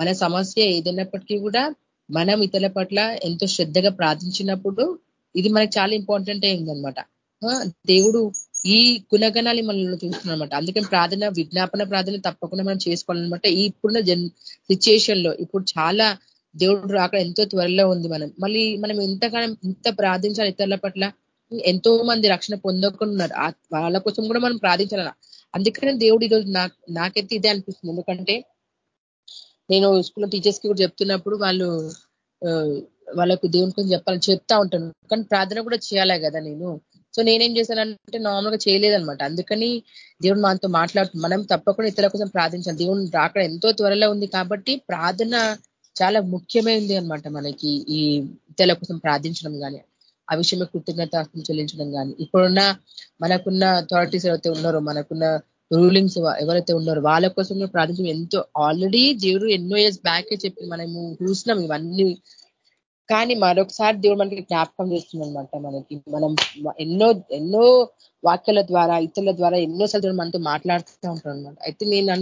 మన సమస్య ఏదైనప్పటికీ కూడా మనం ఇతరుల పట్ల ఎంతో శ్రద్ధగా ప్రార్థించినప్పుడు ఇది మనకి చాలా ఇంపార్టెంట్ అయిందనమాట దేవుడు ఈ గుణగణాలు మనల్ని చూస్తున్నారనమాట అందుకని ప్రార్థన విజ్ఞాపన ప్రార్థన తప్పకుండా మనం చేసుకోవాలన్నమాట. ఈ ఇప్పుడున్న జన్ సిచ్యుయేషన్లో ఇప్పుడు చాలా దేవుడు రాక ఎంతో త్వరలో ఉంది మనం. మళ్ళీ మనం ఎంతగానో ఇంత ప్రార్థించాలి ఇతరుల పట్ల? ఎంతో మంది రక్షణ పొందకున్నారు వాళ్ళ కోసం కూడా మనం ప్రార్థించాల అందుకనే దేవుడు ఈరోజు నాకైతే ఇదే అనిపిస్తుంది. ఎందుకంటే నేను స్కూల్లో టీచర్స్కి కూడా చెప్తున్నప్పుడు వాళ్ళు వాళ్ళకు దేవుని కొంచెం చెప్పాలని చెప్తా ఉంటాను. కానీ ప్రార్థన కూడా చేయాలి కదా నేను. సో నేనేం చేశానంటే నార్మల్గా చేయలేదనమాట అందుకని దేవుడు మనతో మాట్లాడుతూ మనం తప్పకుండా ఇతరుల కోసం ప్రార్థించాలి. దేవుని రాకడ ఎంతో త్వరలో ఉంది కాబట్టి ప్రార్థన చాలా ముఖ్యమైనది అనమాట మనకి ఈ ఇతరుల కోసం ప్రార్థించడం కానీ ఆ విషయమే కృతజ్ఞత చెల్లించడం కానీ ఇప్పుడున్న మనకున్న అథారిటీస్ ఎవరైతే ఉన్నారో మనకున్న రూలింగ్స్ ఎవరైతే ఉన్నారో వాళ్ళ కోసం ప్రార్థించడం. ఎంతో ఆల్రెడీ దేవుడు ఎన్నో ఇయర్స్ బ్యాకే చెప్పి మనము చూసినాం ఇవన్నీ. కానీ మరొకసారి దేవుడు మనకి జ్ఞాపకం చేస్తుందనమాట మనకి. మనం ఎన్నో ఎన్నో వాక్యాల ద్వారా ఇతరుల ద్వారా ఎన్నోసార్లు దేవుడు మనతో మాట్లాడుతూ ఉంటాడు అనమాట అయితే నేను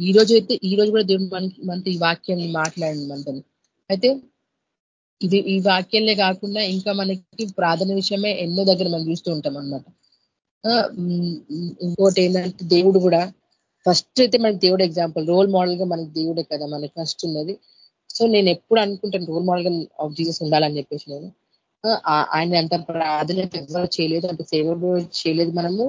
ఈ రోజు అయితే ఈ రోజు కూడా దేవుడు మనకి మనతో ఈ వాక్యాన్ని మాట్లాడండి మనతో అయితే ఇది ఈ వాక్యాలే కాకుండా ఇంకా మనకి ప్రార్థన విషయమే ఎన్నో దగ్గర మనం చూస్తూ ఉంటాం అనమాట ఇంకోటి ఏంటంటే దేవుడు కూడా ఫస్ట్ అయితే మనకి దేవుడు ఎగ్జాంపుల్ రోల్ మోడల్గా మనకి దేవుడే కదా మనకి ఫస్ట్ ఉన్నది. సో నేను ఎప్పుడు అనుకుంటాను రోల్ మోడల్గా ఆఫ్ జీసస్ ఉండాలని చెప్పేసి నేను. ఆయన అంత ప్రార్థన ఎవరు చేయలేదు అంటే సేవ చేయలేదు మనము.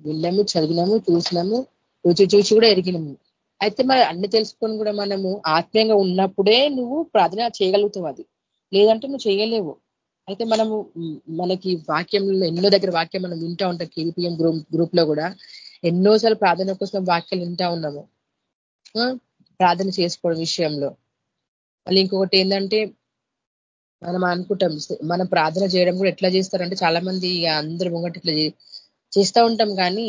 విన్నాము చదివినాము చూసినాము రుచి చూసి కూడా ఎరిగినాము. అయితే మరి అన్ని తెలుసుకొని కూడా మనము ఆత్మీయంగా ఉన్నప్పుడే నువ్వు ప్రార్థన చేయగలుగుతావు అది. లేదంటే నువ్వు చేయలేవు. అయితే మనము మనకి వాక్యంలో ఎన్నో దగ్గర వాక్యం మనం వింటా ఉంటాం కేపీఎం గ్రూప్ గ్రూప్లో కూడా. ఎన్నోసార్లు ప్రార్థన కోసం వాక్యాలు వింటా ఉన్నాము. ప్రార్థన చేసుకోవడం విషయంలో. మళ్ళీ ఇంకొకటి ఏంటంటే మనం అనుకుంటాం మనం ప్రార్థన చేయడం కూడా ఎట్లా చేస్తారంటే చాలా మంది అందరు ముంగట ఇట్లా చేస్తూ ఉంటాం కానీ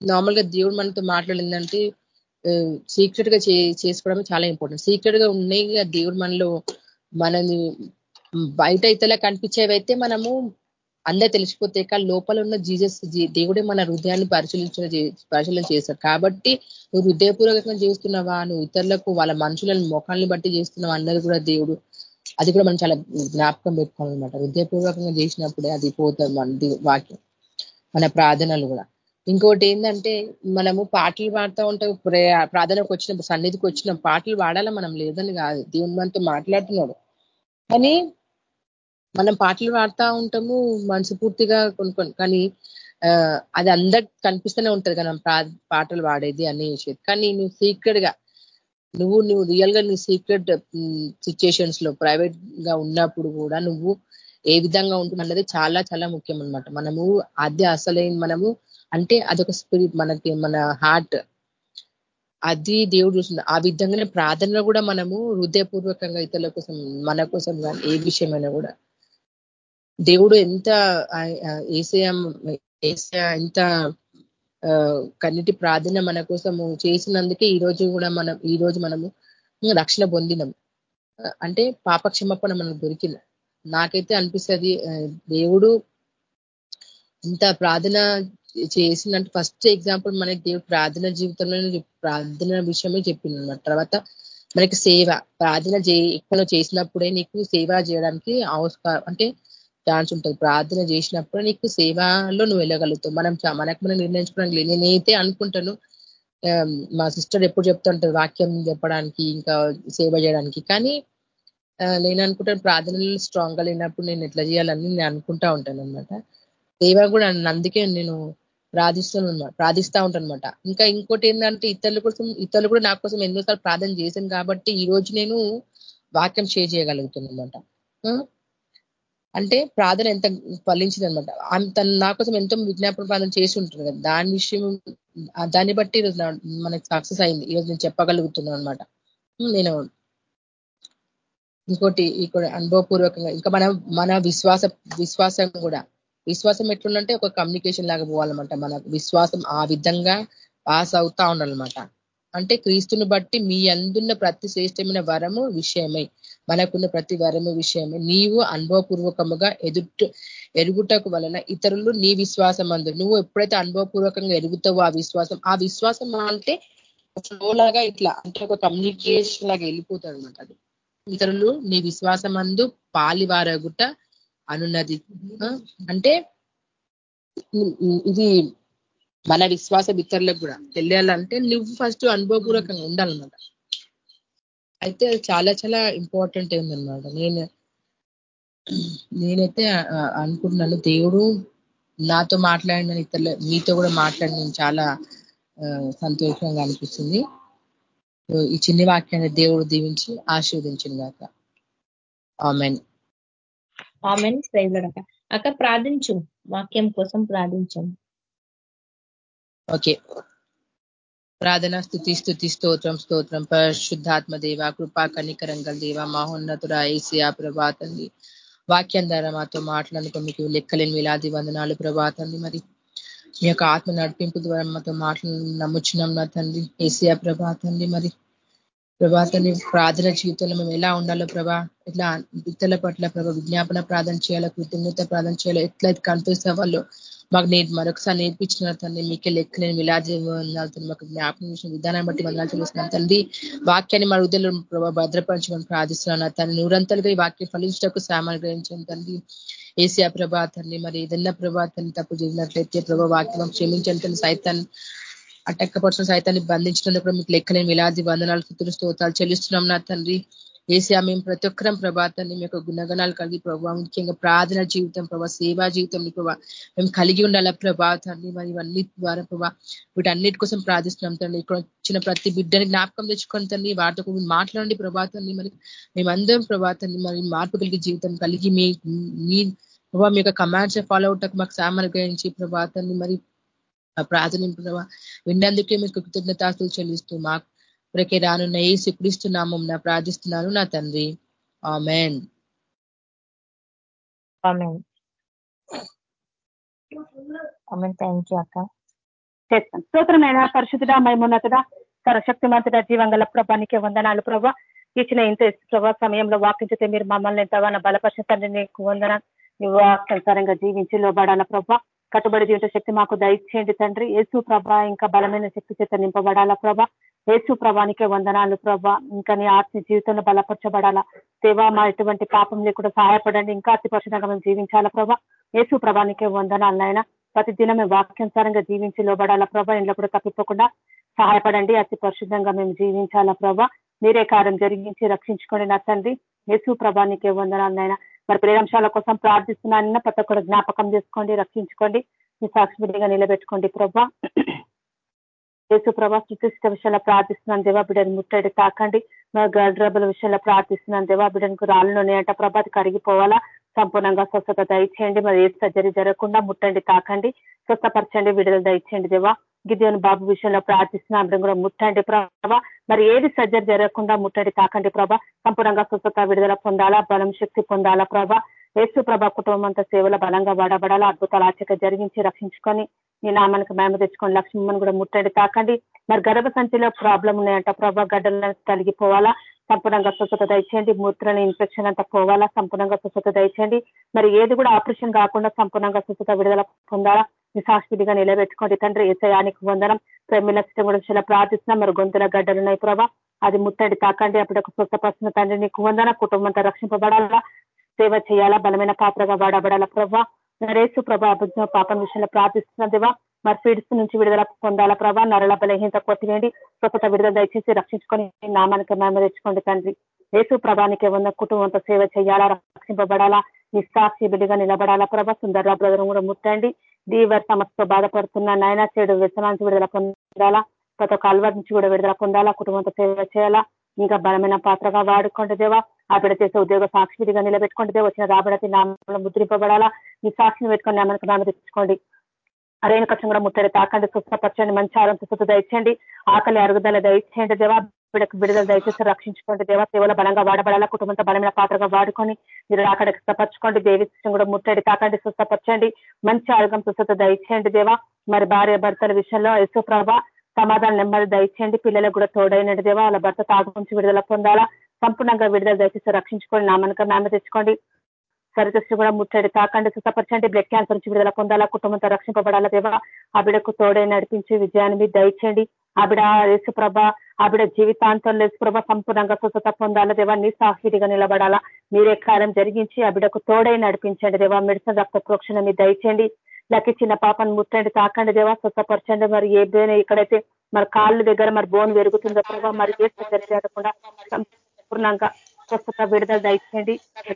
నార్మల్గా దేవుడు మనతో మాట్లాడిందంటే సీక్రెట్గా చేసుకోవడం చాలా ఇంపార్టెంట్ సీక్రెట్గా ఉన్నాయి దేవుడు మనలో మనని బయట ఇతలా కనిపించేవైతే మనము అందరూ తెలిసిపోతే కానీ లోపల ఉన్న జీజస్ దేవుడే మన హృదయాన్ని పరిశీలించిన పరిశీలన చేశారు కాబట్టి నువ్వు హృదయపూర్వకంగా చేస్తున్నావా నువ్వు ఇతరులకు వాళ్ళ మనుషులను ముఖాన్ని బట్టి చేస్తున్నావా అన్నది కూడా దేవుడు అది కూడా మనం చాలా జ్ఞాపకం పెట్టుకోవాలన్నమాట. హృదయపూర్వకంగా చేసినప్పుడే అది పోతుంది మన వాక్యం మన ప్రార్థనలు కూడా. ఇంకోటి ఏంటంటే మనము పాటలు పాడుతూ ఉంటాం. ప్రార్థనకు వచ్చిన సన్నిధికి వచ్చిన పాటలు పాడాలా మనం? లేదని కాదు. దేవుని మనతో మాట్లాడుతున్నాడు. కానీ మనం పాటలు పాడుతూ ఉంటాము మనసు పూర్తిగా కొనుక్కొని కానీ అది అందరికి కనిపిస్తూనే ఉంటుంది కదా పాటలు పాడేది అనే విషయం. కానీ నువ్వు సీక్రెట్గా నువ్వు నువ్వు రియల్గా నీ సీక్రెట్ సిచ్యుయేషన్స్లో ప్రైవేట్గా ఉన్నప్పుడు కూడా నువ్వు ఏ విధంగా ఉంటుందన్నది చాలా చాలా ముఖ్యం అనమాట మనము అది అసలైన మనము అంటే అదొక స్పిరిట్ మనకి మన హార్ట్. అది దేవుడు చూస్తుంది. ఆ విధంగానే ప్రార్థనలో కూడా మనము హృదయపూర్వకంగా ఇతరుల కోసం మన కోసం కానీ ఏ విషయమైనా కూడా దేవుడు ఎంత ఏసయం ఎంత కన్నిటి ప్రార్థన మన కోసము చేసినందుకే ఈ రోజు కూడా మనం ఈ రోజు మనము రక్షణ పొందినం. అంటే పాపక్షమపణ మనకు దొరికింది నాకైతే అనిపిస్తుంది దేవుడు ఇంత ప్రార్థన చేసినట్టు ఫస్ట్ ఎగ్జాంపుల్ మనకి దేవుడు ప్రార్థన జీవితంలో ప్రార్థన విషయమే చెప్పింది అనమాట తర్వాత మనకి సేవ ప్రార్థన చే ఎక్కువ చేసినప్పుడే నీకు సేవ చేయడానికి అవసరం అంటే ఛాన్స్ ఉంటుంది. ప్రార్థన చేసినప్పుడు నీకు సేవలో నువ్వు వెళ్ళగలుగుతావు. మనం మనకు మనం నిర్ణయించుకోవడానికి నేనైతే అనుకుంటాను. మా సిస్టర్ ఎప్పుడు చెప్తుంటారు వాక్యం చెప్పడానికి ఇంకా సేవ చేయడానికి. కానీ నేను అనుకుంటాను ప్రార్థనలు స్ట్రాంగ్గా లేనప్పుడు నేను ఎట్లా చేయాలని నేను అనుకుంటా ఉంటాను అనమాట సేవ కూడా అందుకే నేను ప్రార్థిస్తాను ప్రార్థిస్తూ ఉంటాను అనమాట ఇంకా ఇంకోటి ఏంటంటే ఇతరుల కోసం ఇతరులు కూడా నా కోసం ఎన్నోసార్లు ప్రార్థన చేశాను కాబట్టి ఈ రోజు నేను వాక్యం షేర్ చేయగలుగుతున్నాను అనమాట అంటే ప్రార్థన ఎంత ఫలించింది అనమాట తను నా కోసం ఎంతో విజ్ఞాపన ప్రార్థన చేసి ఉంటుంది కదా. దాని విషయం దాన్ని బట్టి ఈరోజు మనకి సక్సెస్ అయింది. ఈరోజు నేను చెప్పగలుగుతున్నాను అనమాట నేను ఇంకోటి ఇక్కడ అనుభవపూర్వకంగా ఇంకా మన మన విశ్వాస విశ్వాసం కూడా. విశ్వాసం ఎట్లుందంటే ఒక కమ్యూనికేషన్ లాగా పోవాలన్నమాట. మన విశ్వాసం ఆ విధంగా పాస్ అవుతా ఉండాలన్నమాట. అంటే క్రీస్తుని బట్టి మీ అందున్న ప్రతి శ్రేష్టమైన వరము విషయమై. మనకున్న ప్రతి వరము విషయమే నీవు అనుభవపూర్వకముగా ఎదుట ఎరుగుటకు వలన ఇతరులు నీ విశ్వాసం అందు నువ్వు ఎప్పుడైతే అనుభవపూర్వకంగా ఎరుగుతావో ఆ విశ్వాసం ఆ విశ్వాసం అంటే ఫ్లోలాగా ఇట్లా అంటే ఒక కమ్యూనికేషన్ లాగా వెళ్ళిపోతాడు అనమాట అది. ఇతరులు నీ విశ్వాసం అందు పాలివారగుట అనున్నది. అంటే ఇది మన విశ్వాసం ఇతరులకు కూడా. తెలియాలంటే నువ్వు ఫస్ట్ అనుభవపూర్వకంగా ఉండాలన్నమాట. అయితే అది చాలా చాలా ఇంపార్టెంట్ ఏందనమాట నేను నేనైతే అనుకుంటున్నాను దేవుడు నాతో మాట్లాడిన ఇతరులు మీతో కూడా మాట్లాడిన చాలా సంతోషంగా అనిపిస్తుంది. ఈ చిన్ని వాక్యాన్ని దేవుడు దీవించి ఆశీర్వదించింది కాక ఆమెన్ ఆమెన్ ప్రైజ్లడక అక్క ప్రార్థించు. వాక్యం కోసం ప్రార్థించండి. ఓకే ప్రార్థన స్థుతి స్థుతి స్తోత్రం స్తోత్రం. పరిశుద్ధాత్మ దేవ కృపా కనికరంగల దేవ మహోన్నతుడ ఐసియా ప్రభాతండి వాక్యం ద్వారా మాతో మాట్లాడుకో మీకు లెక్కలేని వేలాది వందనాలు ప్రభాతండి మరి మీ యొక్క ఆత్మ నడిపింపు ద్వారా మాతో మాట్లాడు నమ్ముచున్నాం నా తండ్రి. ఏసియా ప్రభాతండి మరి ప్రభాతని ప్రార్థన జీవితంలో మేము ఎలా ఉండాలో ప్రభా ఎట్లా ఇతరుల పట్ల ప్రభా విజ్ఞాపన ప్రార్థన చేయాలో కృతజ్ఞత ప్రార్థన చేయాలో ఎట్లయితే కనిపిస్తే వాళ్ళు మాకు నేను మరొకసారి నేర్పించిన తండ్రి మీకే లెక్కలేని విలాజీ విలాజీ మాకు జ్ఞాపకం చేసిన విధానం బట్టి వందనాలు తెలుస్తున్నాను తండ్రి వాక్యాన్ని మా హృదయలో ప్రభావ భద్రపరచమని ప్రార్థిస్తున్నాను. తను నూరంతలుగా ఈ వాక్యం ఫలించటకు సామాన్ గ్రహించండి తండ్రి ఏసియా ప్రభాతాన్ని మరి ఏదన్నా ప్రభాతాన్ని తప్పు చేసినట్లయితే ప్రభా వాక్యం క్షమించండి తన సైతాన్ని అటక్కపరచిన సైతాన్ని బంధించినందుకు మీకు లెక్కలేని విలాది వందనాలు స్థుతులు స్తోతాలు చెల్లిస్తున్నాం నా తండ్రి ఏసియా మేము ప్రతి ఒక్కరం ప్రభాతాన్ని మీకు గుణగణాలు కలిగి ప్రభావ ముఖ్యంగా ప్రార్థన జీవితం ప్రభావ సేవా జీవితం ప్రభావ మేము కలిగి ఉండాల ప్రభాతాన్ని మరి ఇవన్నీ ద్వారా ప్రభావ వీటన్నిటి కోసం ప్రార్థిస్తున్నాం తండ్రి. ఇక్కడ వచ్చిన ప్రతి బిడ్డని జ్ఞాపకం తెచ్చుకొని తండ్రి వాటితో మాట్లాడండి ప్రభాతాన్ని మరి మేమందరం ప్రభాతాన్ని మరి మార్పు కలిగి జీవితం కలిగి మీ మీ ప్రభావ మీ యొక్క కమాండ్స్ ఫాలో అవుటకు మాకు సామర్గించి ప్రభాతాన్ని మరి ప్రార్థన ప్రభావ విన్నందుకే మీకు కృతజ్ఞతాస్తులు చెల్లిస్తూ మాకు ఇప్పటికే రానున్న ఏ శుక్రిస్తున్నామం నా ప్రార్థిస్తున్నాను నా తండ్రి. ఆమెన్. థ్యాంక్ యూ అక్క. చేస్తాం స్తోత్రమైన పరిశుద్ధుడ మైమున్నతుడ సర్వశక్తిమంతుడ జీవంగల ప్రభానికి వందనాలు ప్రభా. ఇచ్చిన ఇంత ప్రభా సమయంలో వాకించితే మీరు మమ్మల్ని ఎంతగానో బలపరిచిన నీకు వందన. నువ్వు జీవించి లోబడాల ప్రభా. కట్టుబడి జీవిత శక్తి మాకు దయచేయండి తండ్రి. యేసు ప్రభ ఇంకా బలమైన శక్తి చేత నింపబడాలా ప్రభ. యేసు ప్రభానికే వందనాలు ప్రభా. ఇంకా నీ ఆత్మ జీవితంలో బలపరచబడాలా. సేవ మా ఎటువంటి పాపం లేకుండా సహాయపడండి. ఇంకా అతి మేము జీవించాలా ప్రభా. యేసు ప్రభానికే వందనాలు నాయన. ప్రతి దినం వాక్యానుసారంగా జీవించి లోబడాలా ప్రభా. ఇంట్లో కూడా తప్పిపోకుండా సహాయపడండి. అతి పరిశుద్ధంగా మేము జీవించాలా ప్రభా. మీరే కార్యం జరిగించి రక్షించుకోండి నా తండ్రి. యేసు ప్రభానికే వందనాలు నాయన. మరి ప్రేరంశాల కోసం ప్రార్థిస్తున్నానన్న ప్రతి ఒక్కరు జ్ఞాపకం చేసుకోండి రక్షించుకోండి. మీ సాక్షిగా నిలబెట్టుకోండి ప్రభా. యేసు ప్రభా స్థుతిష్ట విషయంలో ప్రార్థిస్తున్నాను దేవా బిడ్డను ముట్టడి తాకండి. మా గడ్రబుల విషయంలో ప్రార్థిస్తున్నాను దేవా బిడ్డకు రాళ్ళలోనే అంట ప్రభా అది కరిగిపోవాలా? సంపూర్ణంగా స్వస్థత దయచేయండి. మరి ఏ సర్జరీ జరగకుండా ముట్టండి తాకండి. స్వస్థపరచండి విడుదల దయచేయండి దేవా. గిద్యోని బాబు విషయంలో ప్రార్థిస్తున్నా అప్పుడు కూడా ముట్టండి ప్రభా. మరి ఏది సర్జరీ జరగకుండా ముట్టండి తాకండి ప్రభా. సంపూర్ణంగా స్వస్థత విడుదల పొందాలా? బలం శక్తి పొందాలా ప్రభా? యేసు ప్రభా కుటుంబం అంతా సేవల బలంగా వాడబడాలా? అద్భుతాలు ఆచక జరిగించి రక్షించుకొని నీ నామానికి మేమ తెచ్చుకొని లక్ష్మణ్ కూడా ముట్టండి తాకండి. మరి గర్భ సంచిలో ప్రాబ్లం ఉన్నాయంట. ప్రభా గడ్డలను తొలగిపోవాలా? సంపూర్ణంగా స్వచ్ఛత దయచేయండి. మూత్రని ఇన్ఫెక్షన్ అంతా పోవాలా? సంపూర్ణంగా స్వచ్ఛత దయచేయండి. మరి ఏది కూడా ఆపరేషన్ కాకుండా సంపూర్ణంగా స్వచ్ఛత విడుదల పొందాలా? నిశాస్తిగా నిలబెట్టుకోండి తండ్రి. ఏసయానికి వందనం. ప్రేమిల గురించి ప్రార్థిస్తున్నాం. మరి గొంతుల గడ్డలున్నాయి ప్రభా. అది ముట్టడి తాకండి. అప్పుడు ఒక ప్రశ్న తండ్రి నీకు వందన. కుటుంబంతో రక్షింపబడాలా? సేవ చేయాలా? బలమైన పాత్రగా వాడబడాలా ప్రభా? నరేసు ప్రభా అభిజ్ఞ పాపం విషయంలో ప్రార్థిస్తున్న దేవా మరి ఫీడ్స్ నుంచి విడుదల పొందాల ప్రభా? నరల బలహీనత కొట్టివేయండి స్వస్థత విడుదల దయచేసి రక్షించుకొని నామానికి మేమ తెచ్చుకోండి తండ్రి. యేసు ప్రభానికి ఉన్న కుటుంబంతో సేవ చేయాలా? రక్షింపబడాలా? నిస్సాక్షి బిడ్డగా నిలబడాలా ప్రభా? సుందర్రా బ్రదర్ కూడా ముట్టండి. దీవర్ సమస్యతో బాధపడుతున్న నాయన చెడు వ్యసనానికి విడుదల పొందాలా? ప్రతి ఒక్క అలవాటు నుంచి కూడా విడుదల పొందాలా? కుటుంబంతో సేవ చేయాలా? ఇంకా బలమైన పాత్రగా వాడుకోండి దేవా. అక్కడ చేసే ఉద్యోగ సాక్షిగా నిలబెట్టుకుంటే వచ్చిన రాబడతి నామంలో ముద్రింపబడాలా? మీ సాక్షిని పెట్టుకొని నామకు నామ తెచ్చుకోండి. అరైన కష్టం కూడా ముట్టడి తాకండి స్వస్థపరచండి మంచి ఆరోగ్య స్వస్థ దయచేయండి. ఆకలి అరుగుదల దయచేయండి దేవా. బిడకు బిడుదల దయచేసి రక్షించుకోండి దేవా. సేవల బలంగా వాడబడాలా కుటుంబంతో బలమైన పాత్రగా వాడుకొని మీరు అక్కడ స్వస్థపరచుకోండి దేవి కూడా ముట్టడి తాకండి స్వస్థపరచండి. మంచి ఆరోగ్యం స్వస్థత దయచేయండి దేవా. మరి భార్య భర్తల విషయంలో యశు ప్రభ సమాధానం నెమ్మది దయచేయండి. పిల్లలకు కూడా తోడైనట్టు దేవా. వాళ్ళ భర్త తాగు నుంచి విడుదల పొందాలా. సంపూర్ణంగా విడుదల దయచేసి రక్షించుకోండి నామనక నామ తెచ్చుకోండి. సరిదృష్టి కూడా ముట్టడి తాకండి సుఖపరచండి బ్లడ్ క్యాన్సర్ నుంచి విడుదల పొందాలా కుటుంబంతో రక్షింపబడాలా దేవా? ఆవిడకు తోడే నడిపించి విజయాన్ని మీరు దయచేయండి. ఆవిడ యేసుప్రభ ఆవిడ జీవితాంతం జీవితాంతంలో యేసుప్రభ సంపూర్ణంగా స్వస్థత పొందాలా దేవా? నీ సాహితిగా నిలబడాలా. మీరే కార్యం జరిగించి ఆ బిడకు తోడే నడిపించండి దేవా. మెడిసిన్ రక్త ప్రోక్షణ మీరు దయచేయండి. లేక చిన్న పాపను ముట్టండి తాకండి దేవా. స్వస్థపరచండి. మరి ఏ ఎక్కడైతే మరి కాళ్ళు దగ్గర మరి బోన్ పెరుగుతుందో ప్రభావ మరి ఏ జరగకుండా సంపూర్ణంగా స్వస్థత విడుదల దయచేయండి.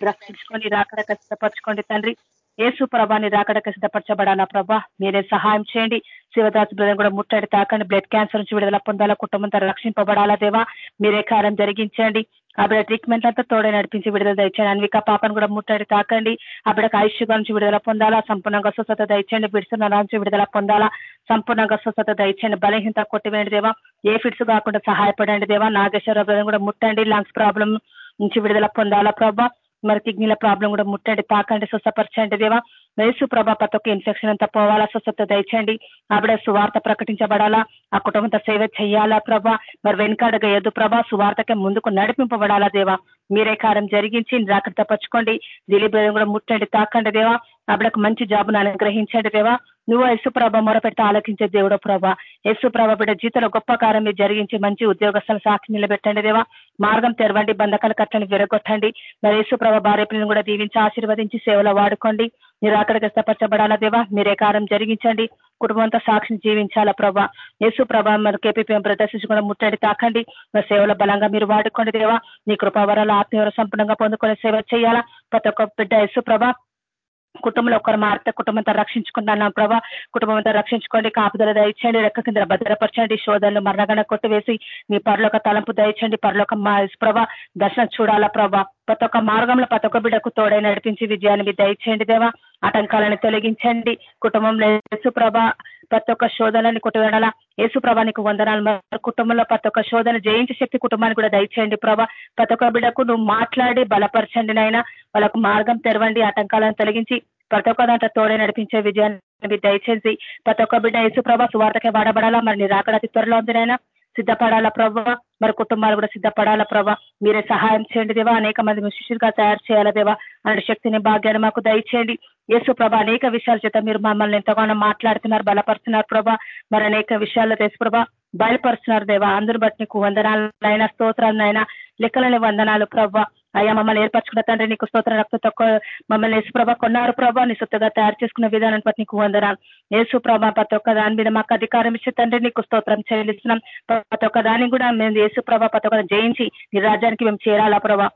రక్షించుకొని రాకడ కష్టపరచుకోండి తండ్రి. ఏసు ప్రభాని రాకడ కష్టపరచబడాలా ప్రభా? మీరే సహాయం చేయండి. శివదాస్ బ్రదర్ కూడా ముట్టడి తాకండి. బ్లడ్ క్యాన్సర్ నుంచి విడుదల పొందాలా? కుటుంబంతో రక్షింపబడాలా దేవా? మీరే కార్యం జరిగించండి. ఆ బిడ్డ ట్రీట్మెంట్ అంతా తోడే నడిపించి విడుదల దయచేయండి. అన్విక పాపను కూడా ముట్టడి తాకండి. ఆ బిడ్డకు ఆయుష్గా నుంచి విడుదల పొందాలా? సంపూర్ణంగా స్వస్థత దయచేయండి. బిడ్సున్న నుంచి విడుదల పొందాలా? సంపూర్ణంగా స్వస్థత దయచేయండి. బలహీనత కొట్టివేయండి దేవా. ఏ ఫిట్స్ కాకుండా సహాయపడండి దేవా. నాగేశ్వర బ్రదర్ కూడా ముట్టండి. లంగ్స్ ప్రాబ్లం నుంచి విడుదల పొందాలా ప్రభా. మరి కిడ్నీల ప్రాబ్లం కూడా ముట్టండి. తాకండి. స్వస్థపరచండి దేవా. వేసు ప్రభా ప్రతి ఒక్క ఇన్ఫెక్షన్ అంతా పోవాలా? స్వస్థత దయచేయండి. ఆవిడ సువార్త ప్రకటించబడాలా? ఆ కుటుంబంతో సేవ చేయాలా ప్రభా? మరి వెనుకాడగా ఎదు ప్రభా? సువార్తకే ముందుకు నడిపింపబడాలా దేవా? మీరే కారం జరిగించి జాగ్రత్త పరచుకోండి. దిలీప్ కూడా ముట్టండి తాకండి దేవా. ఆవిడకు మంచి జాబును అనుగ్రహించండి దేవా. నువ్వు యశుప్రభ మొరపెట్టి ఆలోచించే దేవుడు ప్రభ. యశుప్రభ బిడ్డ జీతంలో గొప్ప కారం మీరు జరిగించి మంచి ఉద్యోగస్తులు సాక్షి నిలబెట్టండి దేవా. మార్గం తెరవండి బంధకాల కట్టని విరగొట్టండి. మరి యేసుప్రభ భార్య పిల్లలను కూడా దీవించి ఆశీర్వదించి సేవలో వాడుకోండి. మీరు అక్కడికి స్థపరచబడాలా దేవా? మీరే కారం జరిగించండి. కుటుంబంతో సాక్షిని జీవించాలా ప్రభా? యేసు ప్రభా మరి కేపీపీఎం ప్రదర్శించకుండా ముట్టడి తాకండి. మరి సేవల బలంగా మీరు వాడుకోండి దేవా. నీ కృపావరాలు ఆత్మీయవర సంపూర్ణంగా పొందుకునే సేవ చేయాలా? ప్రతి ఒక్క బిడ్డ యేసు ప్రభా కుటుంబంలో ఒకరు మారితే కుటుంబంతో రక్షించుకుంటున్నాం ప్రభా. కుటుంబంతో రక్షించుకోండి కాపుదల దయచేయండి రెక్క కింద భద్రపరచండి శోధనలు మరణగణ కొట్టివేసి మీ పరలోక తలంపు దయచేయండి పరలోక ప్రభా. దర్శనం చూడాలా ప్రభా. ప్రతి ఒక్క మార్గంలో ప్రతి ఒక్క బిడ్డకు తోడై నడిపించి విజయాన్ని మీ దయచేయండి దేవా. ఆటంకాలను తొలగించండి. కుటుంబంలో యేసుప్రభ ప్రతి ఒక్క శోధనని కొట్టువేడాలా యేసుప్రభ నీకు వందనాలు. మరి కుటుంబంలో ప్రతి ఒక్క శోధన జయించే శక్తి కుటుంబాన్ని కూడా దయచేయండి ప్రభా. ప్రతి ఒక్క బిడ్డకు నువ్వు మాట్లాడి బలపరచండి నాయన. వాళ్ళకు మార్గం తెరవండి ఆటంకాలను తొలగించి. ప్రతి ఒక్క దాంట్లో తోడే నడిపించే విజయాన్ని దయచేసి ప్రతి ఒక్క బిడ్డ యేసుప్రభ సువార్తకే వాడబడాలా? మరి నీ రాకడ అతి త్వరలో ఉంది నాయన. సిద్ధపడాలా ప్రభావ మరి కుటుంబాలు కూడా సిద్ధపడాలా ప్రభా? మీరే సహాయం చేయండి దేవా. అనేక మంది శిష్యులుగా తయారు చేయాలా దేవా? అనే శక్తిని భాగ్యాన్ని మాకు దయచేయండి. యేసు ప్రభా అనేక విషయాల చేత మీరు మమ్మల్ని ఎంతగానో మాట్లాడుతున్నారు బలపరుస్తున్నారు ప్రభా. మరి అనేక విషయాల్లో తెలుసు ప్రభా. బయలుపరుస్తున్నారు దేవా. అందరి బట్టి నీకు వందనాలైనా స్తోత్రాలనైనా లెక్కలని వందనాలు ప్రభా. అయ్యా మమ్మల్ని ఏర్పరచుకున్న తండ్రి నీకు స్తోత్ర రక్త తక్కువ మమ్మల్ని యేసు ప్రభ కొన్నారు ప్రభా. నీ సొత్తగా తయారు చేసుకున్న విధానాన్ని బట్టి నీకు వందనాలు. యేసు ప్రభ ప్రతి ఒక్క దాని మీద మాకు అధికారం ఇచ్చే తండ్రి నీకు స్తోత్రం చెల్లిస్తున్నాం. ప్రతి ఒక్క దాన్ని కూడా మేము యేసు ప్రభ ప్రతి ఒక్క జయించి నీ రాజ్యానికి మేము చేరాలా ప్రభా.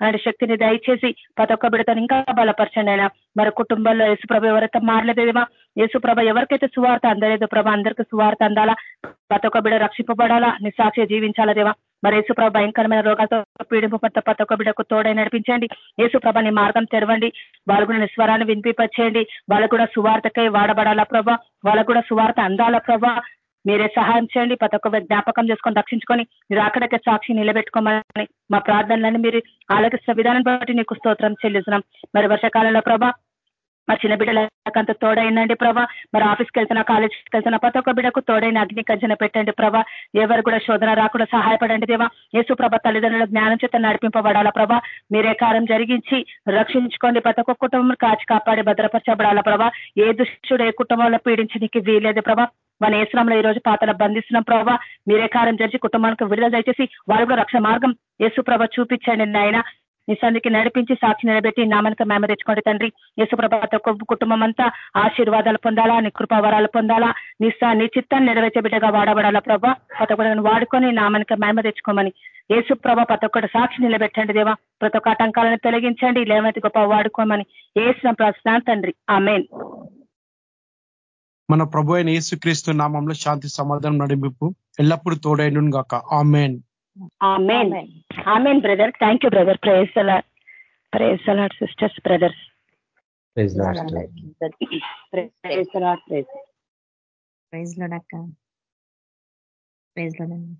అలాంటి శక్తిని దయచేసి పదొక్క ఒక్క బిడతను ఇంకా బలపరచండి అయినా మరి కుటుంబంలో యేసుప్రభ ఎవరైతే మారలేదేమా యేసుప్రభ ఎవరికైతే సువార్త అందలేదు ప్రభ అందరికీ సువార్త అందాలా? పతొక్క ఒక్క బిడ రక్షింపబడాలా? నిస్సాక్షి జీవించాలా దేవా? మరి యేసుప్రభ భయంకరమైన రోగాలతో పీడింపబడ్డ ప్రతి ఒక్క బిడకు తోడై నడిపించండి. యేసుప్రభ నీ మార్గం తెరవండి. వాళ్ళు కూడా నిస్వరాన్ని వినిపింపచేయండి. వాళ్ళకు కూడా సువార్తకై వాడబడాలా ప్రభా? వాళ్ళకు కూడా సువార్త అందాలా ప్రభా? మీరే సహాయం చేయండి. ప్రతి ఒక్క జ్ఞాపకం చేసుకొని రక్షించుకొని మీరు అక్కడక్కడ సాక్షి నిలబెట్టుకోమని మా ప్రార్థనలను మీరు ఆలోకిస్తున్న విధానం బట్టి నీకు స్తోత్రం చెల్లిస్తున్నాం. మరి వర్షాకాలంలో ప్రభా మా చిన్న బిడ్డలకంత తోడైందండి ప్రభా. మరి ఆఫీస్కి వెళ్తున్నా కాలేజ్కి వెళ్తున్నా ప్రతి ఒక్క బిడ్డకు తోడైన అగ్ని కంజన పెట్టండి ప్రభా. ఎవరు కూడా శోధన రాకుండా సహాయపడండి దేవా. యేసు ప్రభ తల్లిదండ్రుల జ్ఞానం చేత నడిపింపబడాలా ప్రభా. మీరే కారం జరిగించి రక్షించుకోండి. ప్రతి ఒక్క కుటుంబం కాచి కాపాడి భద్రపరచబడాలా ప్రభా. ఏ దుష్టుడు ఏ కుటుంబంలో పీడించడానికి వీలేదు ప్రభా. మన ఏశ్వరంలో ఈ రోజు పాతల బంధిస్తున్నాం. ప్రభావ మీరే కారం జరిచి కుటుంబానికి విడుదల దయచేసి వారు కూడా రక్ష మార్గం యేసుప్రభ చూపించండి నాయన. నిశానికి నడిపించి సాక్షి నిలబెట్టి నామనికి మేమ తెచ్చుకోండి తండ్రి. యేసుప్రభాత కుటుంబం అంతా ఆశీర్వాదాలు పొందాలా నీ కృపావరాలు పొందాలా నిస్సా నీ చిత్తాన్ని నెరవేర్చే బిడ్డగా వాడబడాలా ప్రభా. ప్రతి వాడుకొని నామనికి మేమ తెచ్చుకోమని. యేసుప్రభ ప్రతి ఒక్కటి సాక్షి నిలబెట్టండి దేవా. ప్రతి ఒక్క ఆటంకాలను తొలగించండి లేవనైతే గొప్ప వాడుకోమని. ఏసిన ప్రశ్న తండ్రి. ఆమెన్. మన ప్రభు అయిన యేసుక్రీస్తు నామంలో శాంతి సమాధానం నడిపింపు ఎల్లప్పుడూ తోడైండు గాక. Amen. Amen. Amen. Brother. Thank you brother. Praise praise a lot sisters brothers praise praise praise లోడండి